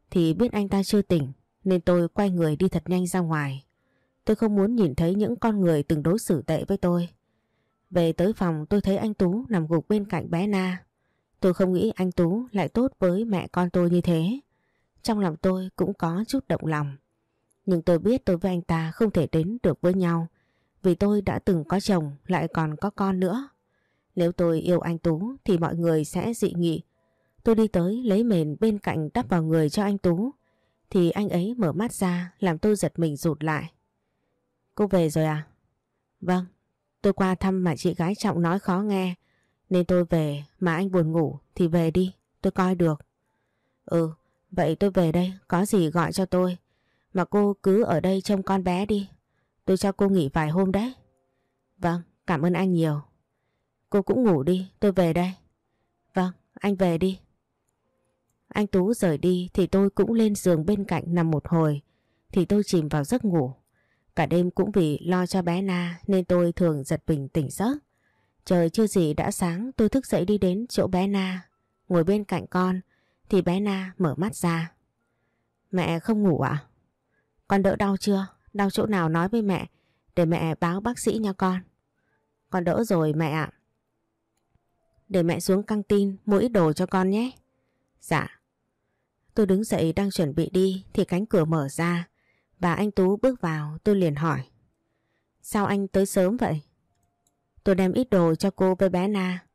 Thì biết anh ta chưa tỉnh, nên tôi quay người đi thật nhanh ra ngoài. Tôi không muốn nhìn thấy những con người từng đối xử tệ với tôi. Về tới phòng, tôi thấy anh Tú nằm gục bên cạnh bé Na. Tôi không nghĩ anh Tú lại tốt với mẹ con tôi như thế. Trong lòng tôi cũng có chút động lòng. Nhưng tôi biết tôi với anh ta không thể đến được với nhau, vì tôi đã từng có chồng, lại còn có con nữa. Nếu tôi yêu anh Tú thì mọi người sẽ dị nghị. Tôi đi tới lấy mền bên cạnh đắp vào người cho anh Tú thì anh ấy mở mắt ra làm tôi giật mình rụt lại. Cô về rồi à? Vâng, tôi qua thăm mà chị gái Trọng nói khó nghe nên tôi về mà anh buồn ngủ thì về đi, tôi coi được. Ừ, vậy tôi về đây, có gì gọi cho tôi. Mà cô cứ ở đây trông con bé đi. Tôi cho cô nghỉ vài hôm đấy. Vâng, cảm ơn anh nhiều. Cô cũng ngủ đi, tôi về đây. Vâng, anh về đi. Anh Tú rời đi thì tôi cũng lên giường bên cạnh nằm một hồi. Thì tôi chìm vào giấc ngủ. Cả đêm cũng vì lo cho bé Na nên tôi thường giật mình tỉnh giấc. Trời chưa gì đã sáng tôi thức dậy đi đến chỗ bé Na. Ngồi bên cạnh con thì bé Na mở mắt ra. Mẹ không ngủ à? Con đỡ đau chưa? Đau chỗ nào nói với mẹ để mẹ báo bác sĩ nha con. Con đỡ rồi mẹ ạ. Để mẹ xuống căng tin mua ít đồ cho con nhé. Dạ. Tôi đứng dậy đang chuẩn bị đi thì cánh cửa mở ra và anh Tú bước vào tôi liền hỏi. Sao anh tới sớm vậy? Tôi đem ít đồ cho cô với bé Na.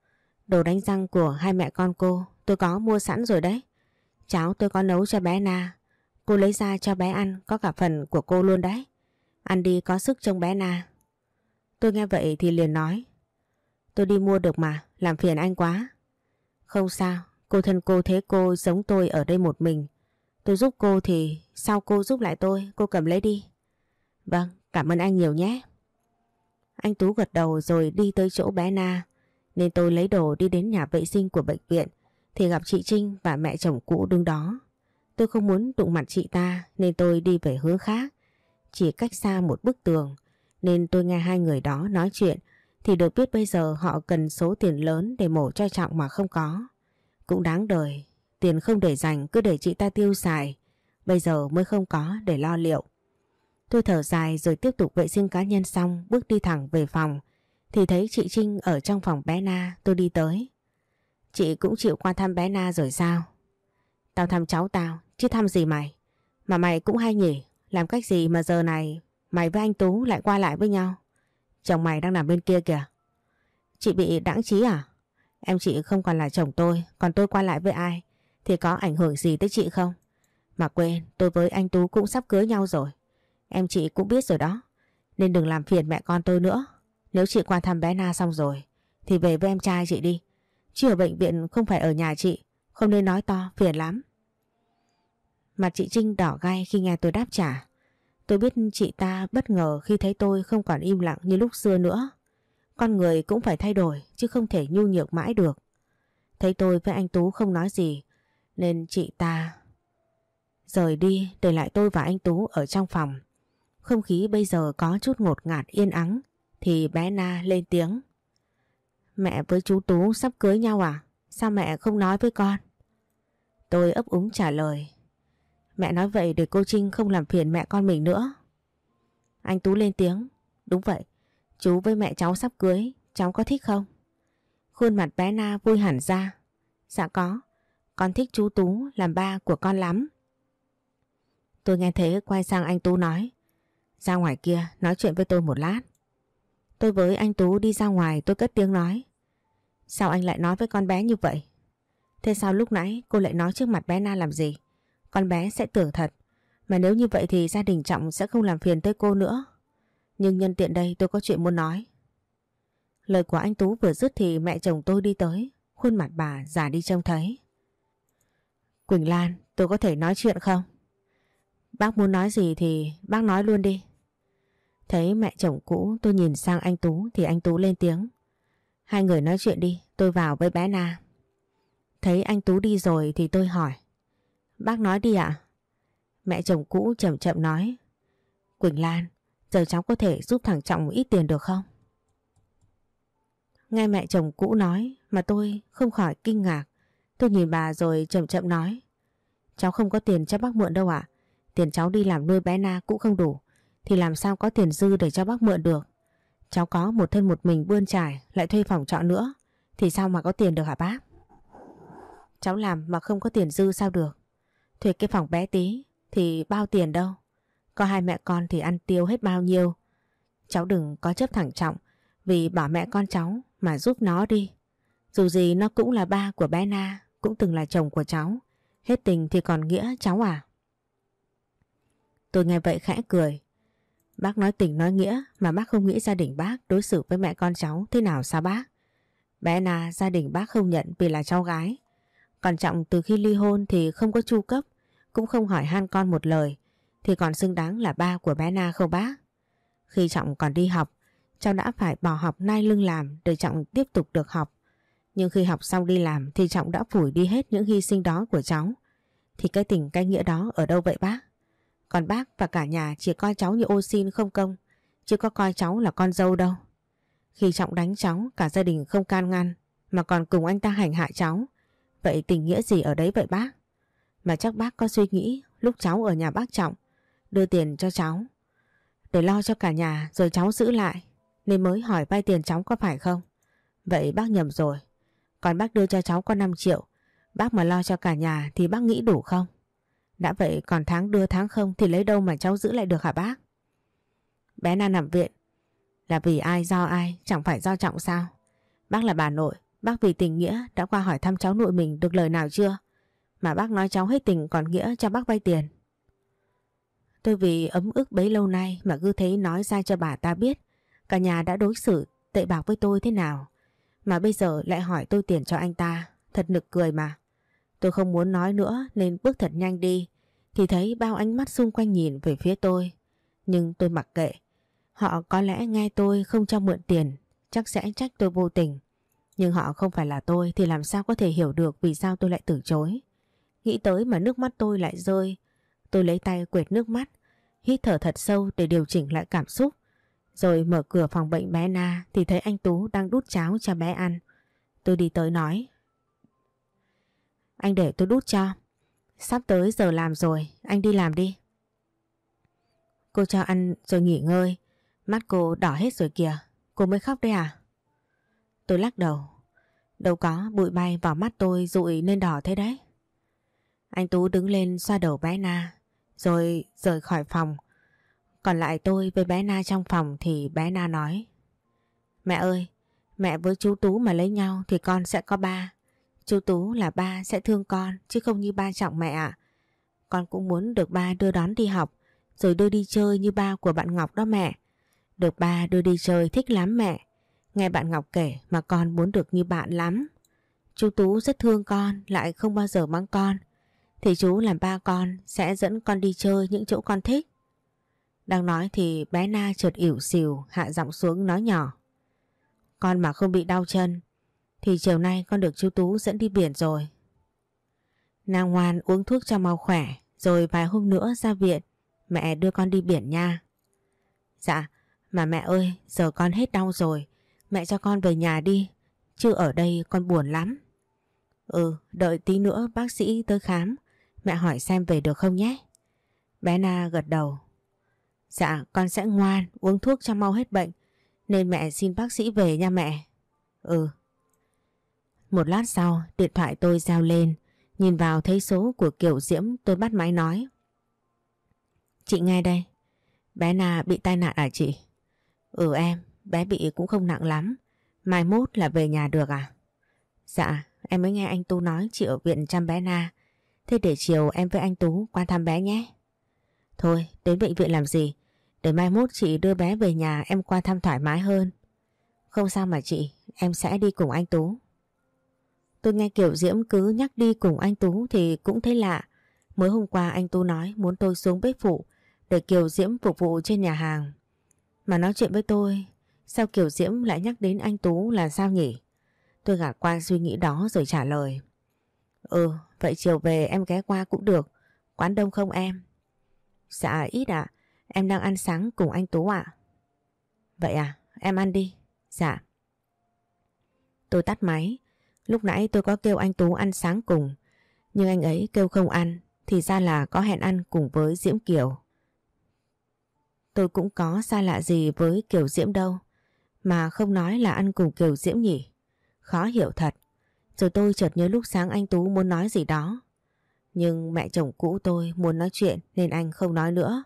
Đồ đánh răng của hai mẹ con cô tôi có mua sẵn rồi đấy. Cháo tôi có nấu cho bé Na. Cô lấy ra cho bé ăn có cả phần của cô luôn đấy. Ăn đi có sức trông bé Na. Tôi nghe vậy thì liền nói. Tôi đi mua được mà, làm phiền anh quá. Không sao, cô thân cô thế cô giống tôi ở đây một mình. Tôi giúp cô thì sao cô giúp lại tôi, cô cầm lấy đi. Vâng, cảm ơn anh nhiều nhé. Anh Tú gật đầu rồi đi tới chỗ bé Na. Nên tôi lấy đồ đi đến nhà vệ sinh của bệnh viện thì gặp chị Trinh và mẹ chồng cũ đứng đó. Tôi không muốn đụng mặt chị ta nên tôi đi về hướng khác. Chỉ cách xa một bức tường nên tôi nghe hai người đó nói chuyện thì được biết bây giờ họ cần số tiền lớn để mổ cho Trọng mà không có. Cũng đáng đời, tiền không để dành cứ để chị ta tiêu xài, bây giờ mới không có để lo liệu. Tôi thở dài rồi tiếp tục vệ sinh cá nhân xong bước đi thẳng về phòng thì thấy chị Trinh ở trong phòng bé Na tôi đi tới. Chị cũng chịu qua thăm bé Na rồi sao? Tao thăm cháu tao, chứ thăm gì mày. Mà mày cũng hay nhỉ, làm cách gì mà giờ này mày với anh Tú lại qua lại với nhau. Chồng mày đang nằm bên kia kìa. Chị bị đãng trí à? Em chị không còn là chồng tôi, còn tôi qua lại với ai thì có ảnh hưởng gì tới chị không? Mà quên, tôi với anh Tú cũng sắp cưới nhau rồi. Em chị cũng biết rồi đó. Nên đừng làm phiền mẹ con tôi nữa. Nếu chị qua thăm bé Na xong rồi thì về với em trai chị đi. Chị ở bệnh viện không phải ở nhà chị, không nên nói to, phiền lắm. Mặt chị Trinh đỏ gai khi nghe tôi đáp trả. Tôi biết chị ta bất ngờ khi thấy tôi không còn im lặng như lúc xưa nữa. Con người cũng phải thay đổi, chứ không thể nhu nhược mãi được. Thấy tôi với anh Tú không nói gì, nên chị ta rời đi, để lại tôi và anh Tú ở trong phòng. Không khí bây giờ có chút ngột ngạt yên ắng, thì bé Na lên tiếng. Mẹ với chú Tú sắp cưới nhau à? Sao mẹ không nói với con? Tôi ấp úng trả lời. Mẹ nói vậy để cô Trinh không làm phiền mẹ con mình nữa. Anh Tú lên tiếng. Đúng vậy, chú với mẹ cháu sắp cưới, cháu có thích không? Khuôn mặt bé Na vui hẳn ra. Dạ có, con thích chú Tú làm ba của con lắm. Tôi nghe thế quay sang anh Tú nói. Ra ngoài kia nói chuyện với tôi một lát. Tôi với anh Tú đi ra ngoài tôi cất tiếng nói. Sao anh lại nói với con bé như vậy? Thế sao lúc nãy cô lại nói trước mặt bé Na làm gì? Con bé sẽ tưởng thật. Mà nếu như vậy thì gia đình Trọng sẽ không làm phiền tới cô nữa. Nhưng nhân tiện đây tôi có chuyện muốn nói. Lời của anh Tú vừa dứt thì mẹ chồng tôi đi tới. Khuôn mặt bà già đi trông thấy. Quỳnh Lan, tôi có thể nói chuyện không? Bác muốn nói gì thì bác nói luôn đi. Thấy mẹ chồng cũ tôi nhìn sang anh Tú thì anh Tú lên tiếng. Hai người nói chuyện đi, tôi vào với bé Na. Thấy anh Tú đi rồi thì tôi hỏi. Bác nói đi ạ. Mẹ chồng cũ chậm chậm nói. Quỳnh Lan, giờ cháu có thể giúp thằng Trọng ít tiền được không? Nghe mẹ chồng cũ nói mà tôi không khỏi kinh ngạc. Tôi nhìn bà rồi chậm chậm nói. Cháu không có tiền cho bác mượn đâu ạ. Tiền cháu đi làm nuôi bé Na cũng không đủ. Thì làm sao có tiền dư để cho bác mượn được. Cháu có một thân một mình bươn trải lại thuê phòng trọ nữa. Thì sao mà có tiền được hả bác? Cháu làm mà không có tiền dư sao được. Thuê cái phòng bé tí thì bao tiền đâu. Có hai mẹ con thì ăn tiêu hết bao nhiêu. Cháu đừng có chấp thẳng trọng vì bảo mẹ con cháu mà giúp nó đi. Dù gì nó cũng là ba của bé Na, cũng từng là chồng của cháu. Hết tình thì còn nghĩa cháu à? Tôi nghe vậy khẽ cười. Bác nói tình nói nghĩa mà bác không nghĩ gia đình bác đối xử với mẹ con cháu thế nào sao bác? Bé Na gia đình bác không nhận vì là cháu gái. Còn Trọng từ khi ly hôn thì không có chu cấp, cũng không hỏi han con một lời, thì còn xứng đáng là ba của bé Na không bác? Khi Trọng còn đi học, cháu đã phải bỏ học nai lưng làm để Trọng tiếp tục được học. Nhưng khi học xong đi làm thì Trọng đã phủi đi hết những hy sinh đó của cháu. Thì cái tình cái nghĩa đó ở đâu vậy bác? Còn bác và cả nhà chỉ coi cháu như ô xin không công, chứ có coi cháu là con dâu đâu. Khi Trọng đánh cháu, cả gia đình không can ngăn, mà còn cùng anh ta hành hạ cháu. Vậy tình nghĩa gì ở đấy vậy bác? Mà chắc bác có suy nghĩ lúc cháu ở nhà bác Trọng, đưa tiền cho cháu. Để lo cho cả nhà rồi cháu giữ lại, nên mới hỏi vay tiền cháu có phải không? Vậy bác nhầm rồi. Còn bác đưa cho cháu có 5 triệu, bác mà lo cho cả nhà thì bác nghĩ đủ không? Đã vậy còn tháng đưa tháng không thì lấy đâu mà cháu giữ lại được hả bác? Bé Na nằm viện là vì ai do ai chẳng phải do Trọng sao? Bác là bà nội, bác vì tình nghĩa đã qua hỏi thăm cháu nội mình được lời nào chưa? Mà bác nói cháu hết tình còn nghĩa cho bác vay tiền. Tôi vì ấm ức bấy lâu nay mà cứ thấy nói ra cho bà ta biết cả nhà đã đối xử tệ bạc với tôi thế nào. Mà bây giờ lại hỏi tôi tiền cho anh ta, thật nực cười mà. Tôi không muốn nói nữa nên bước thật nhanh đi thì thấy bao ánh mắt xung quanh nhìn về phía tôi. Nhưng tôi mặc kệ. Họ có lẽ nghe tôi không cho mượn tiền, chắc sẽ trách tôi vô tình. Nhưng họ không phải là tôi thì làm sao có thể hiểu được vì sao tôi lại từ chối. Nghĩ tới mà nước mắt tôi lại rơi. Tôi lấy tay quệt nước mắt, hít thở thật sâu để điều chỉnh lại cảm xúc. Rồi mở cửa phòng bệnh bé Na thì thấy anh Tú đang đút cháo cho bé ăn. Tôi đi tới nói. Anh để tôi đút cho. Sắp tới giờ làm rồi, anh đi làm đi. Cô cho ăn rồi nghỉ ngơi. Mắt cô đỏ hết rồi kìa. Cô mới khóc đấy à? Tôi lắc đầu. Đâu có, bụi bay vào mắt tôi rụi nên đỏ thế đấy. Anh Tú đứng lên xoa đầu bé Na, rồi rời khỏi phòng. Còn lại tôi với bé Na trong phòng thì bé Na nói. Mẹ ơi, mẹ với chú Tú mà lấy nhau thì con sẽ có ba. Chú Tú là ba sẽ thương con chứ không như ba trọng mẹ ạ. Con cũng muốn được ba đưa đón đi học rồi đưa đi chơi như ba của bạn Ngọc đó mẹ. Được ba đưa đi chơi thích lắm mẹ. Nghe bạn Ngọc kể mà con muốn được như bạn lắm. Chú Tú rất thương con lại không bao giờ mắng con. Thì chú làm ba con sẽ dẫn con đi chơi những chỗ con thích. Đang nói thì bé Na chợt ỉu xìu hạ giọng xuống nói nhỏ. Con mà không bị đau chân thì chiều nay con được chú Tú dẫn đi biển rồi. na ngoan uống thuốc cho mau khỏe rồi vài hôm nữa ra viện mẹ đưa con đi biển nha. Dạ, mà mẹ ơi giờ con hết đau rồi mẹ cho con về nhà đi chứ ở đây con buồn lắm. Ừ, đợi tí nữa bác sĩ tới khám mẹ hỏi xem về được không nhé. Bé Na gật đầu. Dạ, con sẽ ngoan uống thuốc cho mau hết bệnh nên mẹ xin bác sĩ về nha mẹ. Ừ. Một lát sau, điện thoại tôi reo lên. Nhìn vào thấy số của Kiều Diễm tôi bắt máy nói. Chị nghe đây. Bé Na bị tai nạn à chị? Ừ em, bé bị cũng không nặng lắm. Mai mốt là về nhà được à? Dạ, em mới nghe anh tu nói chị ở viện chăm bé Na. Thế để chiều em với anh Tú qua thăm bé nhé. Thôi, đến bệnh viện làm gì? Để mai mốt chị đưa bé về nhà em qua thăm thoải mái hơn. Không sao mà chị, em sẽ đi cùng anh Tú. Tôi nghe Kiều Diễm cứ nhắc đi cùng anh Tú thì cũng thấy lạ. Mới hôm qua anh Tú nói muốn tôi xuống bếp phụ để Kiều Diễm phục vụ trên nhà hàng. Mà nói chuyện với tôi, sao Kiều Diễm lại nhắc đến anh Tú là sao nhỉ? Tôi gạt qua suy nghĩ đó rồi trả lời. Ừ, vậy chiều về em ghé qua cũng được. Quán đông không em? Dạ ít ạ. Em đang ăn sáng cùng anh Tú ạ. Vậy à, em ăn đi. Dạ. Tôi tắt máy. Lúc nãy tôi có kêu anh Tú ăn sáng cùng. Nhưng anh ấy kêu không ăn. Thì ra là có hẹn ăn cùng với Diễm Kiều. Tôi cũng có xa lạ gì với Kiều Diễm đâu. Mà không nói là ăn cùng Kiều Diễm nhỉ. Khó hiểu thật. Rồi tôi chợt nhớ lúc sáng anh Tú muốn nói gì đó. Nhưng mẹ chồng cũ tôi muốn nói chuyện nên anh không nói nữa.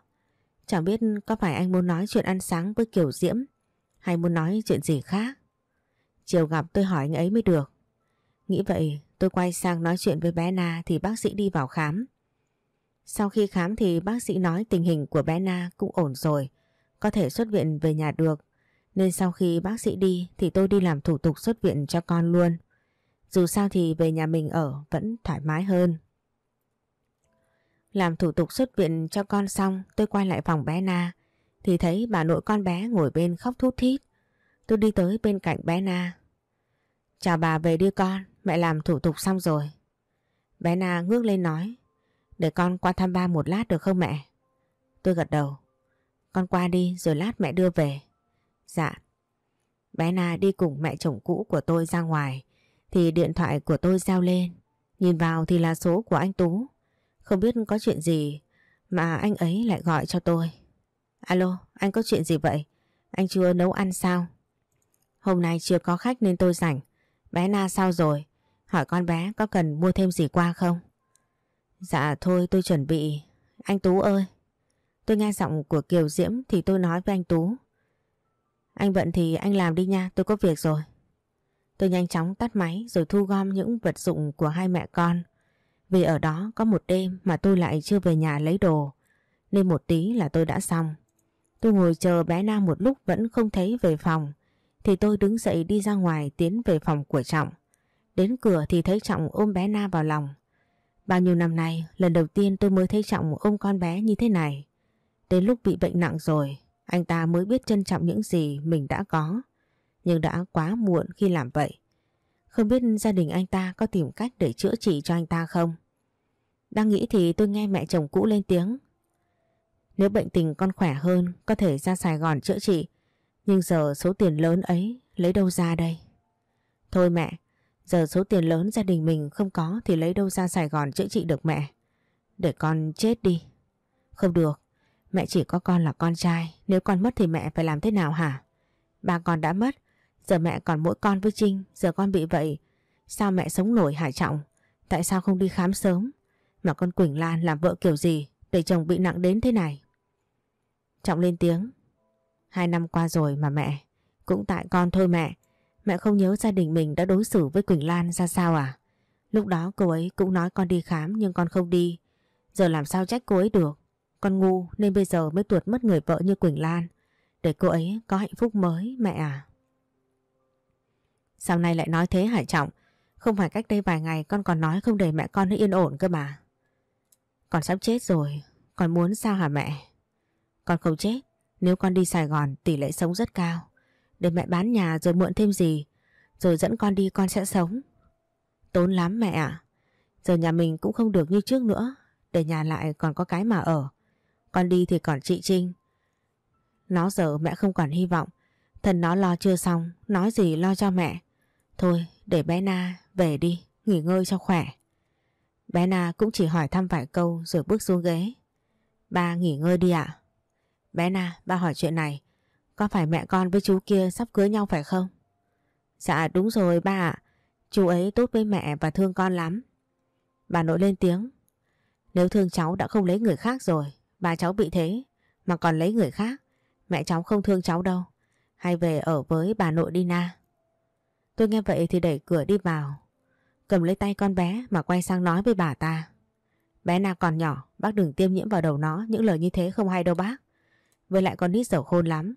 Chẳng biết có phải anh muốn nói chuyện ăn sáng với Kiều Diễm hay muốn nói chuyện gì khác. Chiều gặp tôi hỏi anh ấy mới được. Nghĩ vậy tôi quay sang nói chuyện với bé Na thì bác sĩ đi vào khám. Sau khi khám thì bác sĩ nói tình hình của bé Na cũng ổn rồi, có thể xuất viện về nhà được. Nên sau khi bác sĩ đi thì tôi đi làm thủ tục xuất viện cho con luôn. Dù sao thì về nhà mình ở vẫn thoải mái hơn. Làm thủ tục xuất viện cho con xong tôi quay lại phòng bé Na thì thấy bà nội con bé ngồi bên khóc thút thít. Tôi đi tới bên cạnh bé Na. Chào bà về đưa con, mẹ làm thủ tục xong rồi. Bé Na ngước lên nói để con qua thăm ba một lát được không mẹ? Tôi gật đầu. Con qua đi rồi lát mẹ đưa về. Dạ. Bé Na đi cùng mẹ chồng cũ của tôi ra ngoài thì điện thoại của tôi reo lên. Nhìn vào thì là số của anh Tú. Không biết có chuyện gì mà anh ấy lại gọi cho tôi. Alo, anh có chuyện gì vậy? Anh chưa nấu ăn sao? Hôm nay chưa có khách nên tôi rảnh. Bé Na sao rồi? Hỏi con bé có cần mua thêm gì qua không? Dạ thôi tôi chuẩn bị. Anh Tú ơi. Tôi nghe giọng của Kiều Diễm thì tôi nói với anh Tú. Anh bận thì anh làm đi nha, tôi có việc rồi. Tôi nhanh chóng tắt máy rồi thu gom những vật dụng của hai mẹ con. Vì ở đó có một đêm mà tôi lại chưa về nhà lấy đồ. Nên một tí là tôi đã xong. Tôi ngồi chờ bé Nam một lúc vẫn không thấy về phòng. Thì tôi đứng dậy đi ra ngoài tiến về phòng của Trọng. Đến cửa thì thấy Trọng ôm bé Na vào lòng. Bao nhiêu năm nay, lần đầu tiên tôi mới thấy Trọng ôm con bé như thế này. Đến lúc bị bệnh nặng rồi, anh ta mới biết trân trọng những gì mình đã có. Nhưng đã quá muộn khi làm vậy. Không biết gia đình anh ta có tìm cách để chữa trị cho anh ta không? Đang nghĩ thì tôi nghe mẹ chồng cũ lên tiếng. Nếu bệnh tình con khỏe hơn, có thể ra Sài Gòn chữa trị. Nhưng giờ số tiền lớn ấy lấy đâu ra đây? Thôi mẹ, giờ số tiền lớn gia đình mình không có thì lấy đâu ra Sài Gòn chữa trị được mẹ. Để con chết đi. Không được, mẹ chỉ có con là con trai, nếu con mất thì mẹ phải làm thế nào hả? Ba con đã mất, giờ mẹ còn mỗi con với Trinh, giờ con bị vậy. Sao mẹ sống nổi hải trọng? Tại sao không đi khám sớm? Mà con Quỳnh Lan làm vợ kiểu gì để chồng bị nặng đến thế này? Trọng lên tiếng. Hai năm qua rồi mà mẹ. Cũng tại con thôi mẹ. Mẹ không nhớ gia đình mình đã đối xử với Quỳnh Lan ra sao à? Lúc đó cô ấy cũng nói con đi khám nhưng con không đi. Giờ làm sao trách cô ấy được? Con ngu nên bây giờ mới tuột mất người vợ như Quỳnh Lan. Để cô ấy có hạnh phúc mới mẹ à. Sao nay lại nói thế Hải Trọng? Không phải cách đây vài ngày con còn nói không để mẹ con nó yên ổn cơ mà. Con sắp chết rồi. Con muốn sao hả mẹ? Con không chết. Nếu con đi Sài Gòn tỷ lệ sống rất cao. Để mẹ bán nhà rồi mượn thêm gì. Rồi dẫn con đi con sẽ sống. Tốn lắm mẹ ạ. Giờ nhà mình cũng không được như trước nữa. Để nhà lại còn có cái mà ở. Con đi thì còn chị Trinh. Nó giờ mẹ không còn hy vọng. Thần nó lo chưa xong. Nói gì lo cho mẹ. Thôi để bé Na về đi. Nghỉ ngơi cho khỏe. Bé Na cũng chỉ hỏi thăm vài câu rồi bước xuống ghế. Ba nghỉ ngơi đi ạ. Bé Na, ba hỏi chuyện này. Có phải mẹ con với chú kia sắp cưới nhau phải không? Dạ đúng rồi ba ạ. Chú ấy tốt với mẹ và thương con lắm. Bà nội lên tiếng. Nếu thương cháu đã không lấy người khác rồi, bà cháu bị thế, mà còn lấy người khác, mẹ cháu không thương cháu đâu. Hay về ở với bà nội đi na. Tôi nghe vậy thì đẩy cửa đi vào, cầm lấy tay con bé mà quay sang nói với bà ta. Bé Na còn nhỏ, bác đừng tiêm nhiễm vào đầu nó, những lời như thế không hay đâu bác. Với lại con nít dở khôn lắm,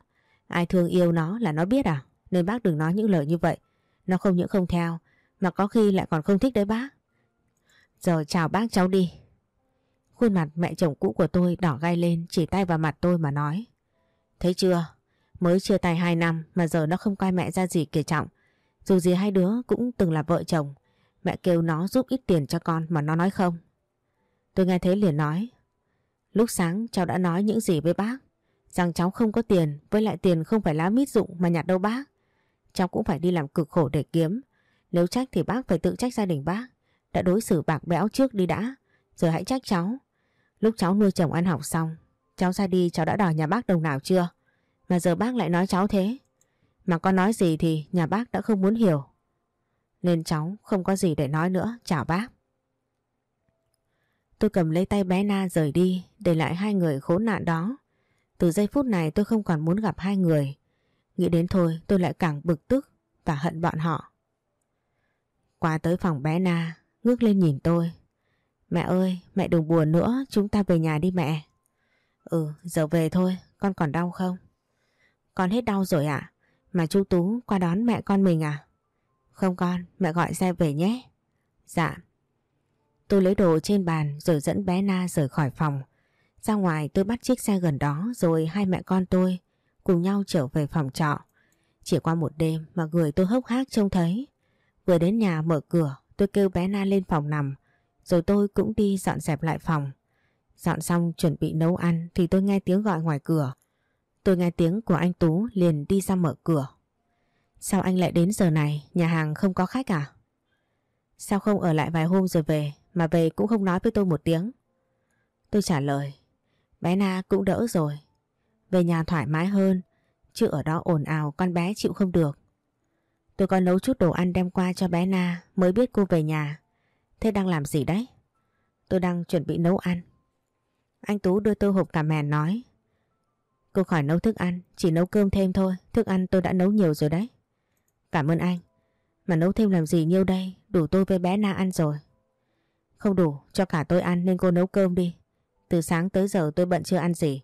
ai thương yêu nó là nó biết à, nên bác đừng nói những lời như vậy. Nó không những không theo, mà có khi lại còn không thích đấy bác. Giờ chào bác cháu đi. Khuôn mặt mẹ chồng cũ của tôi đỏ gai lên chỉ tay vào mặt tôi mà nói. Thấy chưa? Mới chia tay 2 năm mà giờ nó không coi mẹ ra gì kể trọng. Dù gì hai đứa cũng từng là vợ chồng. Mẹ kêu nó giúp ít tiền cho con mà nó nói không. Tôi nghe thấy liền nói. Lúc sáng cháu đã nói những gì với bác. Rằng cháu không có tiền, với lại tiền không phải lá mít dụng mà nhặt đâu bác. Cháu cũng phải đi làm cực khổ để kiếm. Nếu trách thì bác phải tự trách gia đình bác. Đã đối xử bạc bẽo trước đi đã. Giờ hãy trách cháu. Lúc cháu nuôi chồng ăn học xong. Cháu ra đi cháu đã đòi nhà bác đồng nào chưa? Mà giờ bác lại nói cháu thế. Mà con nói gì thì nhà bác đã không muốn hiểu. Nên cháu không có gì để nói nữa. Chào bác. Tôi cầm lấy tay bé Na rời đi để lại hai người khốn nạn đó. Từ giây phút này tôi không còn muốn gặp hai người. Nghĩ đến thôi tôi lại càng bực tức và hận bọn họ. Qua tới phòng bé Na, ngước lên nhìn tôi. Mẹ ơi, mẹ đừng buồn nữa, chúng ta về nhà đi mẹ. Ừ, giờ về thôi, con còn đau không? Con hết đau rồi ạ, à? Mà chú Tú qua đón mẹ con mình à? Không con, mẹ gọi xe về nhé. Dạ. Tôi lấy đồ trên bàn rồi dẫn bé Na rời khỏi phòng. Ra ngoài tôi bắt chiếc xe gần đó rồi hai mẹ con tôi cùng nhau trở về phòng trọ. Chỉ qua một đêm mà người tôi hốc hác trông thấy. Vừa đến nhà mở cửa tôi kêu bé Na lên phòng nằm rồi tôi cũng đi dọn dẹp lại phòng. Dọn xong chuẩn bị nấu ăn thì tôi nghe tiếng gọi ngoài cửa. Tôi nghe tiếng của anh Tú liền đi ra mở cửa. Sao anh lại đến giờ này, nhà hàng không có khách à? Sao không ở lại vài hôm rồi về, mà về cũng không nói với tôi một tiếng? Tôi trả lời, bé Na cũng đỡ rồi. Về nhà thoải mái hơn, chứ ở đó ồn ào con bé chịu không được. Tôi có nấu chút đồ ăn đem qua cho bé Na mới biết cô về nhà. Thế đang làm gì đấy? Tôi đang chuẩn bị nấu ăn. Anh Tú đưa tôi hộp cà mèn nói. Cô khỏi nấu thức ăn, chỉ nấu cơm thêm thôi. Thức ăn tôi đã nấu nhiều rồi đấy. Cảm ơn anh. Mà nấu thêm làm gì nhiêu đây, đủ tôi với bé Na ăn rồi. Không đủ, cho cả tôi ăn nên cô nấu cơm đi. Từ sáng tới giờ tôi bận chưa ăn gì.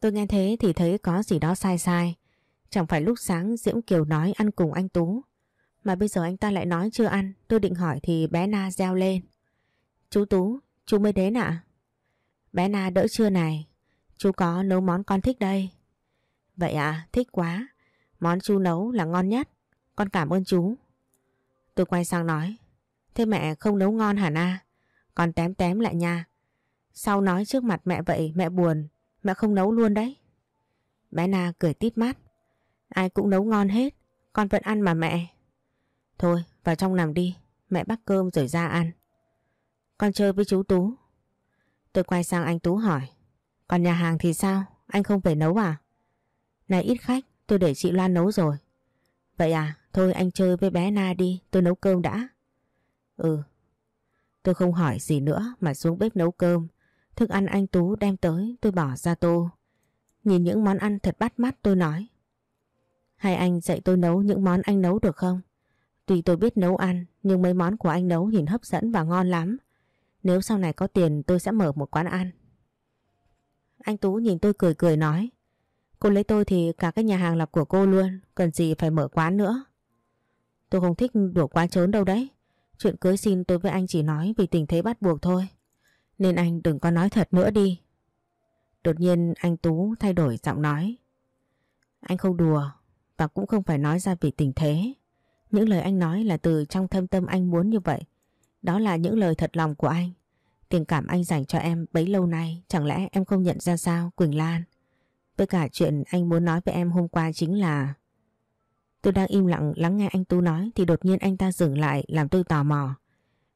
Tôi nghe thế thì thấy có gì đó sai sai. Chẳng phải lúc sáng Diễm Kiều nói ăn cùng anh Tú. Mà bây giờ anh ta lại nói chưa ăn. Tôi định hỏi thì bé Na reo lên. Chú Tú, chú mới đến ạ? À? Bé Na đỡ chưa này? Chú có nấu món con thích đây. Vậy à, thích quá. Món chú nấu là ngon nhất. Con cảm ơn chú. Tôi quay sang nói. Thế mẹ không nấu ngon hả Na? Con tém tém lại nha. Sau nói trước mặt mẹ vậy mẹ buồn. Mẹ không nấu luôn đấy. Bé Na cười tít mắt. Ai cũng nấu ngon hết. Con vẫn ăn mà mẹ. Thôi vào trong nằm đi. Mẹ bắt cơm rồi ra ăn. Con chơi với chú Tú. Tôi quay sang anh Tú hỏi. Còn nhà hàng thì sao? Anh không về nấu à? Này ít khách, tôi để chị Loan nấu rồi. Vậy à, thôi anh chơi với bé Na đi, tôi nấu cơm đã. Ừ. Tôi không hỏi gì nữa mà xuống bếp nấu cơm. Thức ăn anh Tú đem tới tôi bỏ ra tô. Nhìn những món ăn thật bắt mắt tôi nói. Hay anh dạy tôi nấu những món anh nấu được không? Tuy tôi biết nấu ăn nhưng mấy món của anh nấu nhìn hấp dẫn và ngon lắm. Nếu sau này có tiền tôi sẽ mở một quán ăn. Anh Tú nhìn tôi cười cười nói. Cô lấy tôi thì cả cái nhà hàng là của cô luôn, cần gì phải mở quán nữa. Tôi không thích đùa quá trớn đâu đấy. Chuyện cưới xin tôi với anh chỉ nói vì tình thế bắt buộc thôi. Nên anh đừng có nói thật nữa đi. Đột nhiên anh Tú thay đổi giọng nói. Anh không đùa và cũng không phải nói ra vì tình thế. Những lời anh nói là từ trong thâm tâm anh muốn như vậy. Đó là những lời thật lòng của anh. Tình cảm anh dành cho em bấy lâu nay, chẳng lẽ em không nhận ra sao, Quỳnh Lan? Với cả chuyện anh muốn nói với em hôm qua chính là... Tôi đang im lặng lắng nghe anh Tú nói thì đột nhiên anh ta dừng lại, làm tôi tò mò.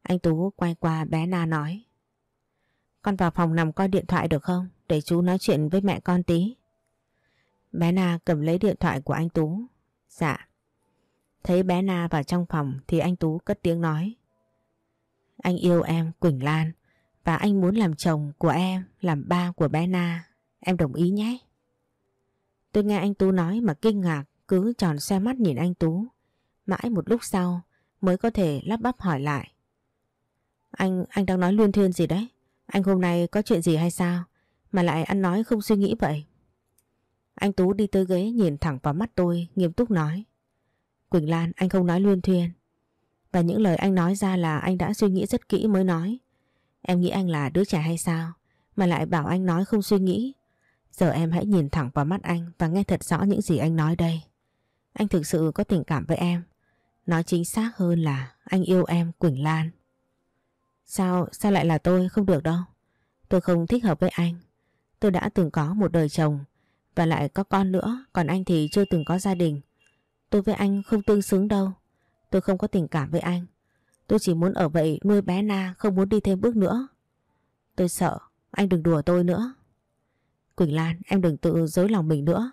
Anh Tú quay qua bé Na nói. Con vào phòng nằm coi điện thoại được không? Để chú nói chuyện với mẹ con tí. Bé Na cầm lấy điện thoại của anh Tú. Dạ. Thấy bé Na vào trong phòng thì anh Tú cất tiếng nói. Anh yêu em, Quỳnh Lan và anh muốn làm chồng của em, làm ba của bé Na. Em đồng ý nhé. Tôi nghe anh Tú nói mà kinh ngạc cứ tròn xe mắt nhìn anh Tú. Mãi một lúc sau mới có thể lắp bắp hỏi lại. Anh, anh đang nói luyên thuyên gì đấy? Anh hôm nay có chuyện gì hay sao? Mà lại ăn nói không suy nghĩ vậy. Anh Tú đi tới ghế nhìn thẳng vào mắt tôi, nghiêm túc nói. Quỳnh Lan, anh không nói luyên thuyên. Và những lời anh nói ra là anh đã suy nghĩ rất kỹ mới nói. Em nghĩ anh là đứa trẻ hay sao? Mà lại bảo anh nói không suy nghĩ. Giờ em hãy nhìn thẳng vào mắt anh và nghe thật rõ những gì anh nói đây. Anh thực sự có tình cảm với em. Nói chính xác hơn là anh yêu em Quỳnh Lan. Sao, sao lại là tôi không được đâu. Tôi không thích hợp với anh. Tôi đã từng có một đời chồng và lại có con nữa, còn anh thì chưa từng có gia đình. Tôi với anh không tương xứng đâu. Tôi không có tình cảm với anh. Tôi chỉ muốn ở vậy nuôi bé Na, không muốn đi thêm bước nữa. Tôi sợ, anh đừng đùa tôi nữa. Quỳnh Lan, em đừng tự dối lòng mình nữa.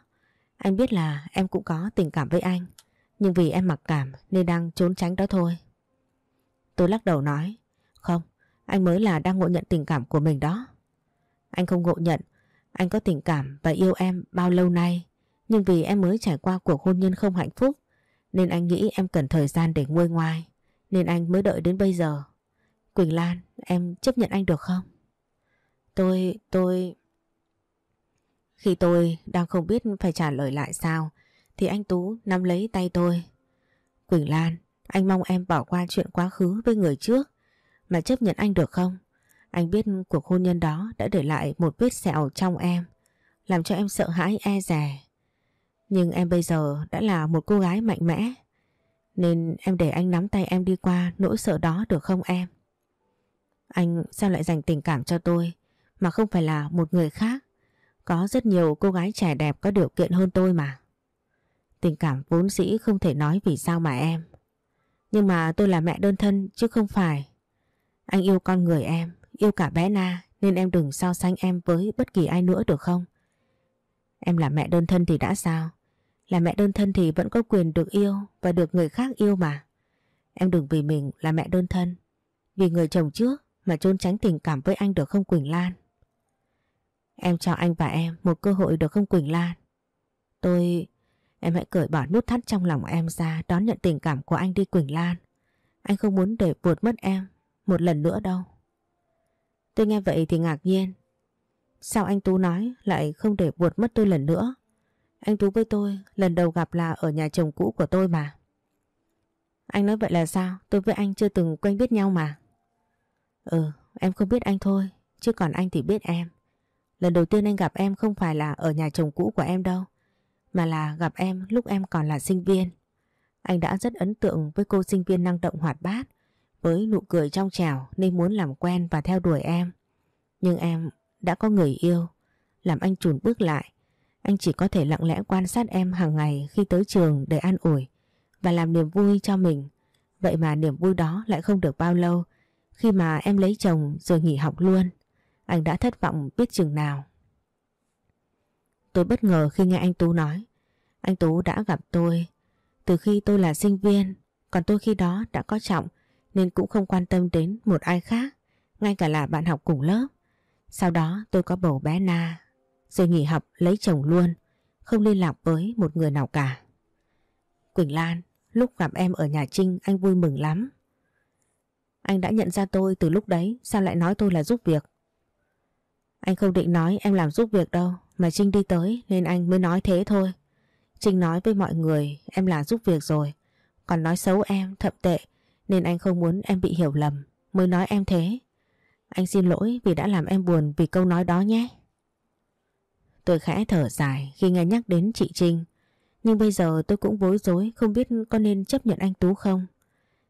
Anh biết là em cũng có tình cảm với anh, nhưng vì em mặc cảm nên đang trốn tránh đó thôi. Tôi lắc đầu nói, không, anh mới là đang ngộ nhận tình cảm của mình đó. Anh không ngộ nhận, anh có tình cảm và yêu em bao lâu nay, nhưng vì em mới trải qua cuộc hôn nhân không hạnh phúc, nên anh nghĩ em cần thời gian để nguôi ngoai, nên anh mới đợi đến bây giờ. Quỳnh Lan, em chấp nhận anh được không? Tôi, tôi... Khi tôi đang không biết phải trả lời lại sao, thì anh Tú nắm lấy tay tôi. Quỳnh Lan, anh mong em bỏ qua chuyện quá khứ với người trước, mà chấp nhận anh được không? Anh biết cuộc hôn nhân đó đã để lại một vết sẹo trong em, làm cho em sợ hãi e rè. Nhưng em bây giờ đã là một cô gái mạnh mẽ, nên em để anh nắm tay em đi qua nỗi sợ đó được không em? Anh sao lại dành tình cảm cho tôi mà không phải là một người khác? Có rất nhiều cô gái trẻ đẹp có điều kiện hơn tôi mà. Tình cảm vốn dĩ không thể nói vì sao mà em. Nhưng mà tôi là mẹ đơn thân chứ không phải. Anh yêu con người em, yêu cả bé Na nên em đừng so sánh em với bất kỳ ai nữa được không? Em là mẹ đơn thân thì đã sao? Là mẹ đơn thân thì vẫn có quyền được yêu và được người khác yêu mà. Em đừng vì mình là mẹ đơn thân, vì người chồng trước mà trốn tránh tình cảm với anh được không Quỳnh Lan? Em cho anh và em một cơ hội được không Quỳnh Lan? Tôi... Em hãy cởi bỏ nút thắt trong lòng em ra đón nhận tình cảm của anh đi Quỳnh Lan. Anh không muốn để buột mất em một lần nữa đâu. Tôi nghe vậy thì ngạc nhiên. Sao anh Tú nói lại không để buột mất tôi lần nữa? Anh Tú với tôi lần đầu gặp là ở nhà chồng cũ của tôi mà. Anh nói vậy là sao? Tôi với anh chưa từng quen biết nhau mà. Ừ, em không biết anh thôi, chứ còn anh thì biết em. Lần đầu tiên anh gặp em không phải là ở nhà chồng cũ của em đâu, mà là gặp em lúc em còn là sinh viên. Anh đã rất ấn tượng với cô sinh viên năng động hoạt bát, với nụ cười trong trẻo nên muốn làm quen và theo đuổi em. Nhưng em đã có người yêu, làm anh chùn bước lại. Anh chỉ có thể lặng lẽ quan sát em hàng ngày khi tới trường để an ủi và làm niềm vui cho mình. Vậy mà niềm vui đó lại không được bao lâu khi mà em lấy chồng rồi nghỉ học luôn. Anh đã thất vọng biết chừng nào. Tôi bất ngờ khi nghe anh Tú nói. Anh Tú đã gặp tôi từ khi tôi là sinh viên, còn tôi khi đó đã có trọng nên cũng không quan tâm đến một ai khác, ngay cả là bạn học cùng lớp. Sau đó tôi có bầu bé Na, rồi nghỉ học lấy chồng luôn, không liên lạc với một người nào cả. Quỳnh Lan, lúc gặp em ở nhà Trinh anh vui mừng lắm. Anh đã nhận ra tôi từ lúc đấy, sao lại nói tôi là giúp việc? Anh không định nói em làm giúp việc đâu, mà Trinh đi tới nên anh mới nói thế thôi. Trinh nói với mọi người em là giúp việc rồi, còn nói xấu em thậm tệ nên anh không muốn em bị hiểu lầm, mới nói em thế. Anh xin lỗi vì đã làm em buồn vì câu nói đó nhé. Tôi khẽ thở dài khi nghe nhắc đến chị Trinh. Nhưng bây giờ tôi cũng bối rối, không biết có nên chấp nhận anh Tú không.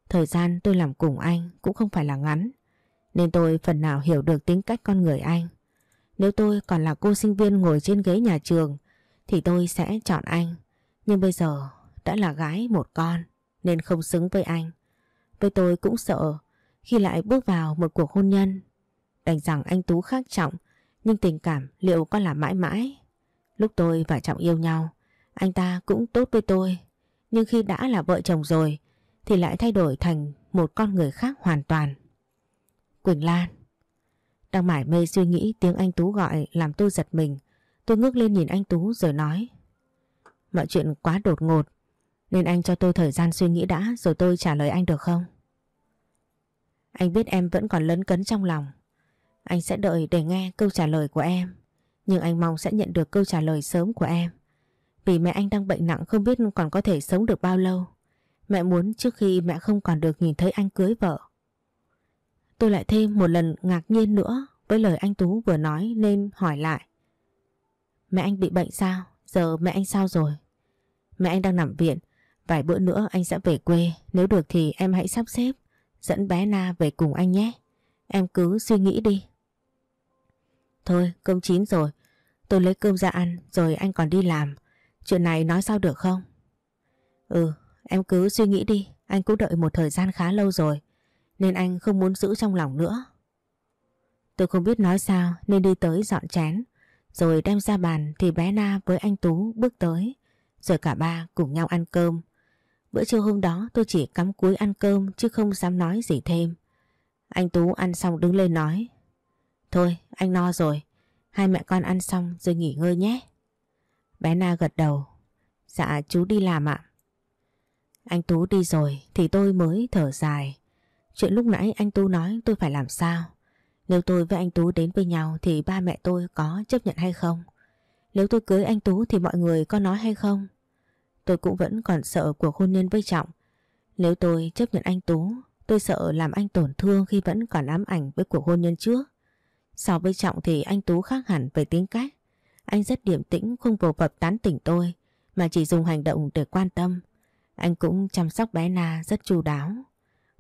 Thời gian tôi làm cùng anh cũng không phải là ngắn. Nên tôi phần nào hiểu được tính cách con người anh. Nếu tôi còn là cô sinh viên ngồi trên ghế nhà trường, thì tôi sẽ chọn anh. Nhưng bây giờ đã là gái một con, nên không xứng với anh. Với tôi cũng sợ khi lại bước vào một cuộc hôn nhân. Đành rằng anh Tú khác trọng nhưng tình cảm liệu có là mãi mãi? Lúc tôi và Trọng yêu nhau, anh ta cũng tốt với tôi. Nhưng khi đã là vợ chồng rồi, thì lại thay đổi thành một con người khác hoàn toàn. Quỳnh Lan Đang mải mê suy nghĩ tiếng anh Tú gọi làm tôi giật mình. Tôi ngước lên nhìn anh Tú rồi nói, Mọi chuyện quá đột ngột, nên anh cho tôi thời gian suy nghĩ đã, rồi tôi trả lời anh được không? Anh biết em vẫn còn lấn cấn trong lòng. Anh sẽ đợi để nghe câu trả lời của em. Nhưng anh mong sẽ nhận được câu trả lời sớm của em. Vì mẹ anh đang bệnh nặng không biết còn có thể sống được bao lâu. Mẹ muốn trước khi mẹ không còn được nhìn thấy anh cưới vợ. Tôi lại thêm một lần ngạc nhiên nữa với lời anh Tú vừa nói nên hỏi lại. Mẹ anh bị bệnh sao? Giờ mẹ anh sao rồi? Mẹ anh đang nằm viện. Vài bữa nữa anh sẽ về quê. Nếu được thì em hãy sắp xếp. Dẫn bé Na về cùng anh nhé. Em cứ suy nghĩ đi. Thôi cơm chín rồi. Tôi lấy cơm ra ăn rồi anh còn đi làm. Chuyện này nói sao được không? Ừ, em cứ suy nghĩ đi. Anh cũng đợi một thời gian khá lâu rồi. Nên anh không muốn giữ trong lòng nữa. Tôi không biết nói sao nên đi tới dọn chén. Rồi đem ra bàn thì bé Na với anh Tú bước tới. Rồi cả ba cùng nhau ăn cơm. Bữa trưa hôm đó tôi chỉ cắm cúi ăn cơm chứ không dám nói gì thêm. Anh Tú ăn xong đứng lên nói. Thôi anh no rồi. Hai mẹ con ăn xong rồi nghỉ ngơi nhé. Bé Na gật đầu. Dạ chú đi làm ạ. Anh Tú đi rồi thì tôi mới thở dài. Chuyện lúc nãy anh Tú nói tôi phải làm sao? Nếu tôi với anh Tú đến với nhau thì ba mẹ tôi có chấp nhận hay không? Nếu tôi cưới anh Tú thì mọi người có nói hay không? Tôi cũng vẫn còn sợ cuộc hôn nhân với Trọng. Nếu tôi chấp nhận anh Tú, tôi sợ làm anh tổn thương khi vẫn còn ám ảnh với cuộc hôn nhân trước. So với Trọng thì anh Tú khác hẳn về tính cách. Anh rất điềm tĩnh, không vồ vập tán tỉnh tôi, mà chỉ dùng hành động để quan tâm. Anh cũng chăm sóc bé Na rất chu đáo.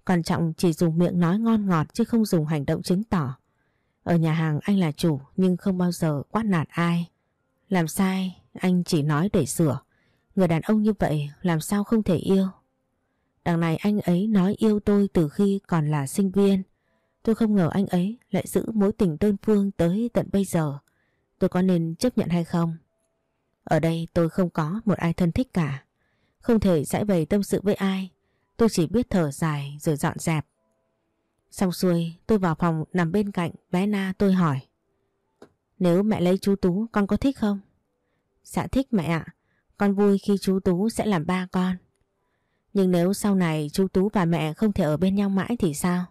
Còn Trọng chỉ dùng miệng nói ngon ngọt chứ không dùng hành động chứng tỏ. Ở nhà hàng anh là chủ, nhưng không bao giờ quát nạt ai. Làm sai, anh chỉ nói để sửa. Người đàn ông như vậy, làm sao không thể yêu. Đằng này anh ấy nói yêu tôi từ khi còn là sinh viên. Tôi không ngờ anh ấy lại giữ mối tình đơn phương tới tận bây giờ. Tôi có nên chấp nhận hay không? Ở đây tôi không có một ai thân thích cả. Không thể giải bày tâm sự với ai. Tôi chỉ biết thở dài rồi dọn dẹp. Xong xuôi, tôi vào phòng nằm bên cạnh bé Na tôi hỏi. Nếu mẹ lấy chú Tú, con có thích không? Dạ thích mẹ ạ. Con vui khi chú Tú sẽ làm ba con. Nhưng nếu sau này chú Tú và mẹ không thể ở bên nhau mãi thì sao?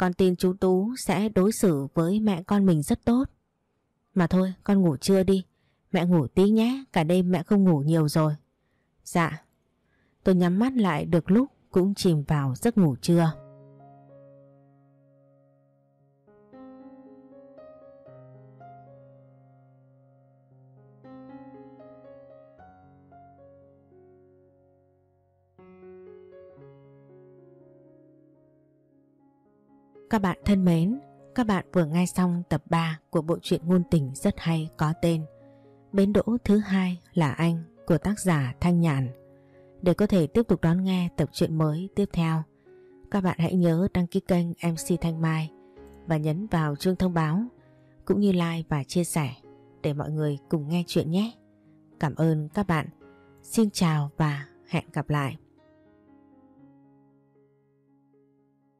Con tin chú Tú sẽ đối xử với mẹ con mình rất tốt. Mà thôi con ngủ trưa đi. Mẹ ngủ tí nhé, cả đêm mẹ không ngủ nhiều rồi. Dạ. Tôi nhắm mắt lại được lúc cũng chìm vào giấc ngủ trưa. Các bạn thân mến, các bạn vừa nghe xong tập 3 của bộ truyện ngôn tình rất hay có tên Bến đỗ thứ hai là anh của tác giả Thanh Nhàn. Để có thể tiếp tục đón nghe tập truyện mới tiếp theo, các bạn hãy nhớ đăng ký kênh MC Thanh Mai và nhấn vào chuông thông báo cũng như like và chia sẻ để mọi người cùng nghe chuyện nhé. Cảm ơn các bạn. Xin chào và hẹn gặp lại.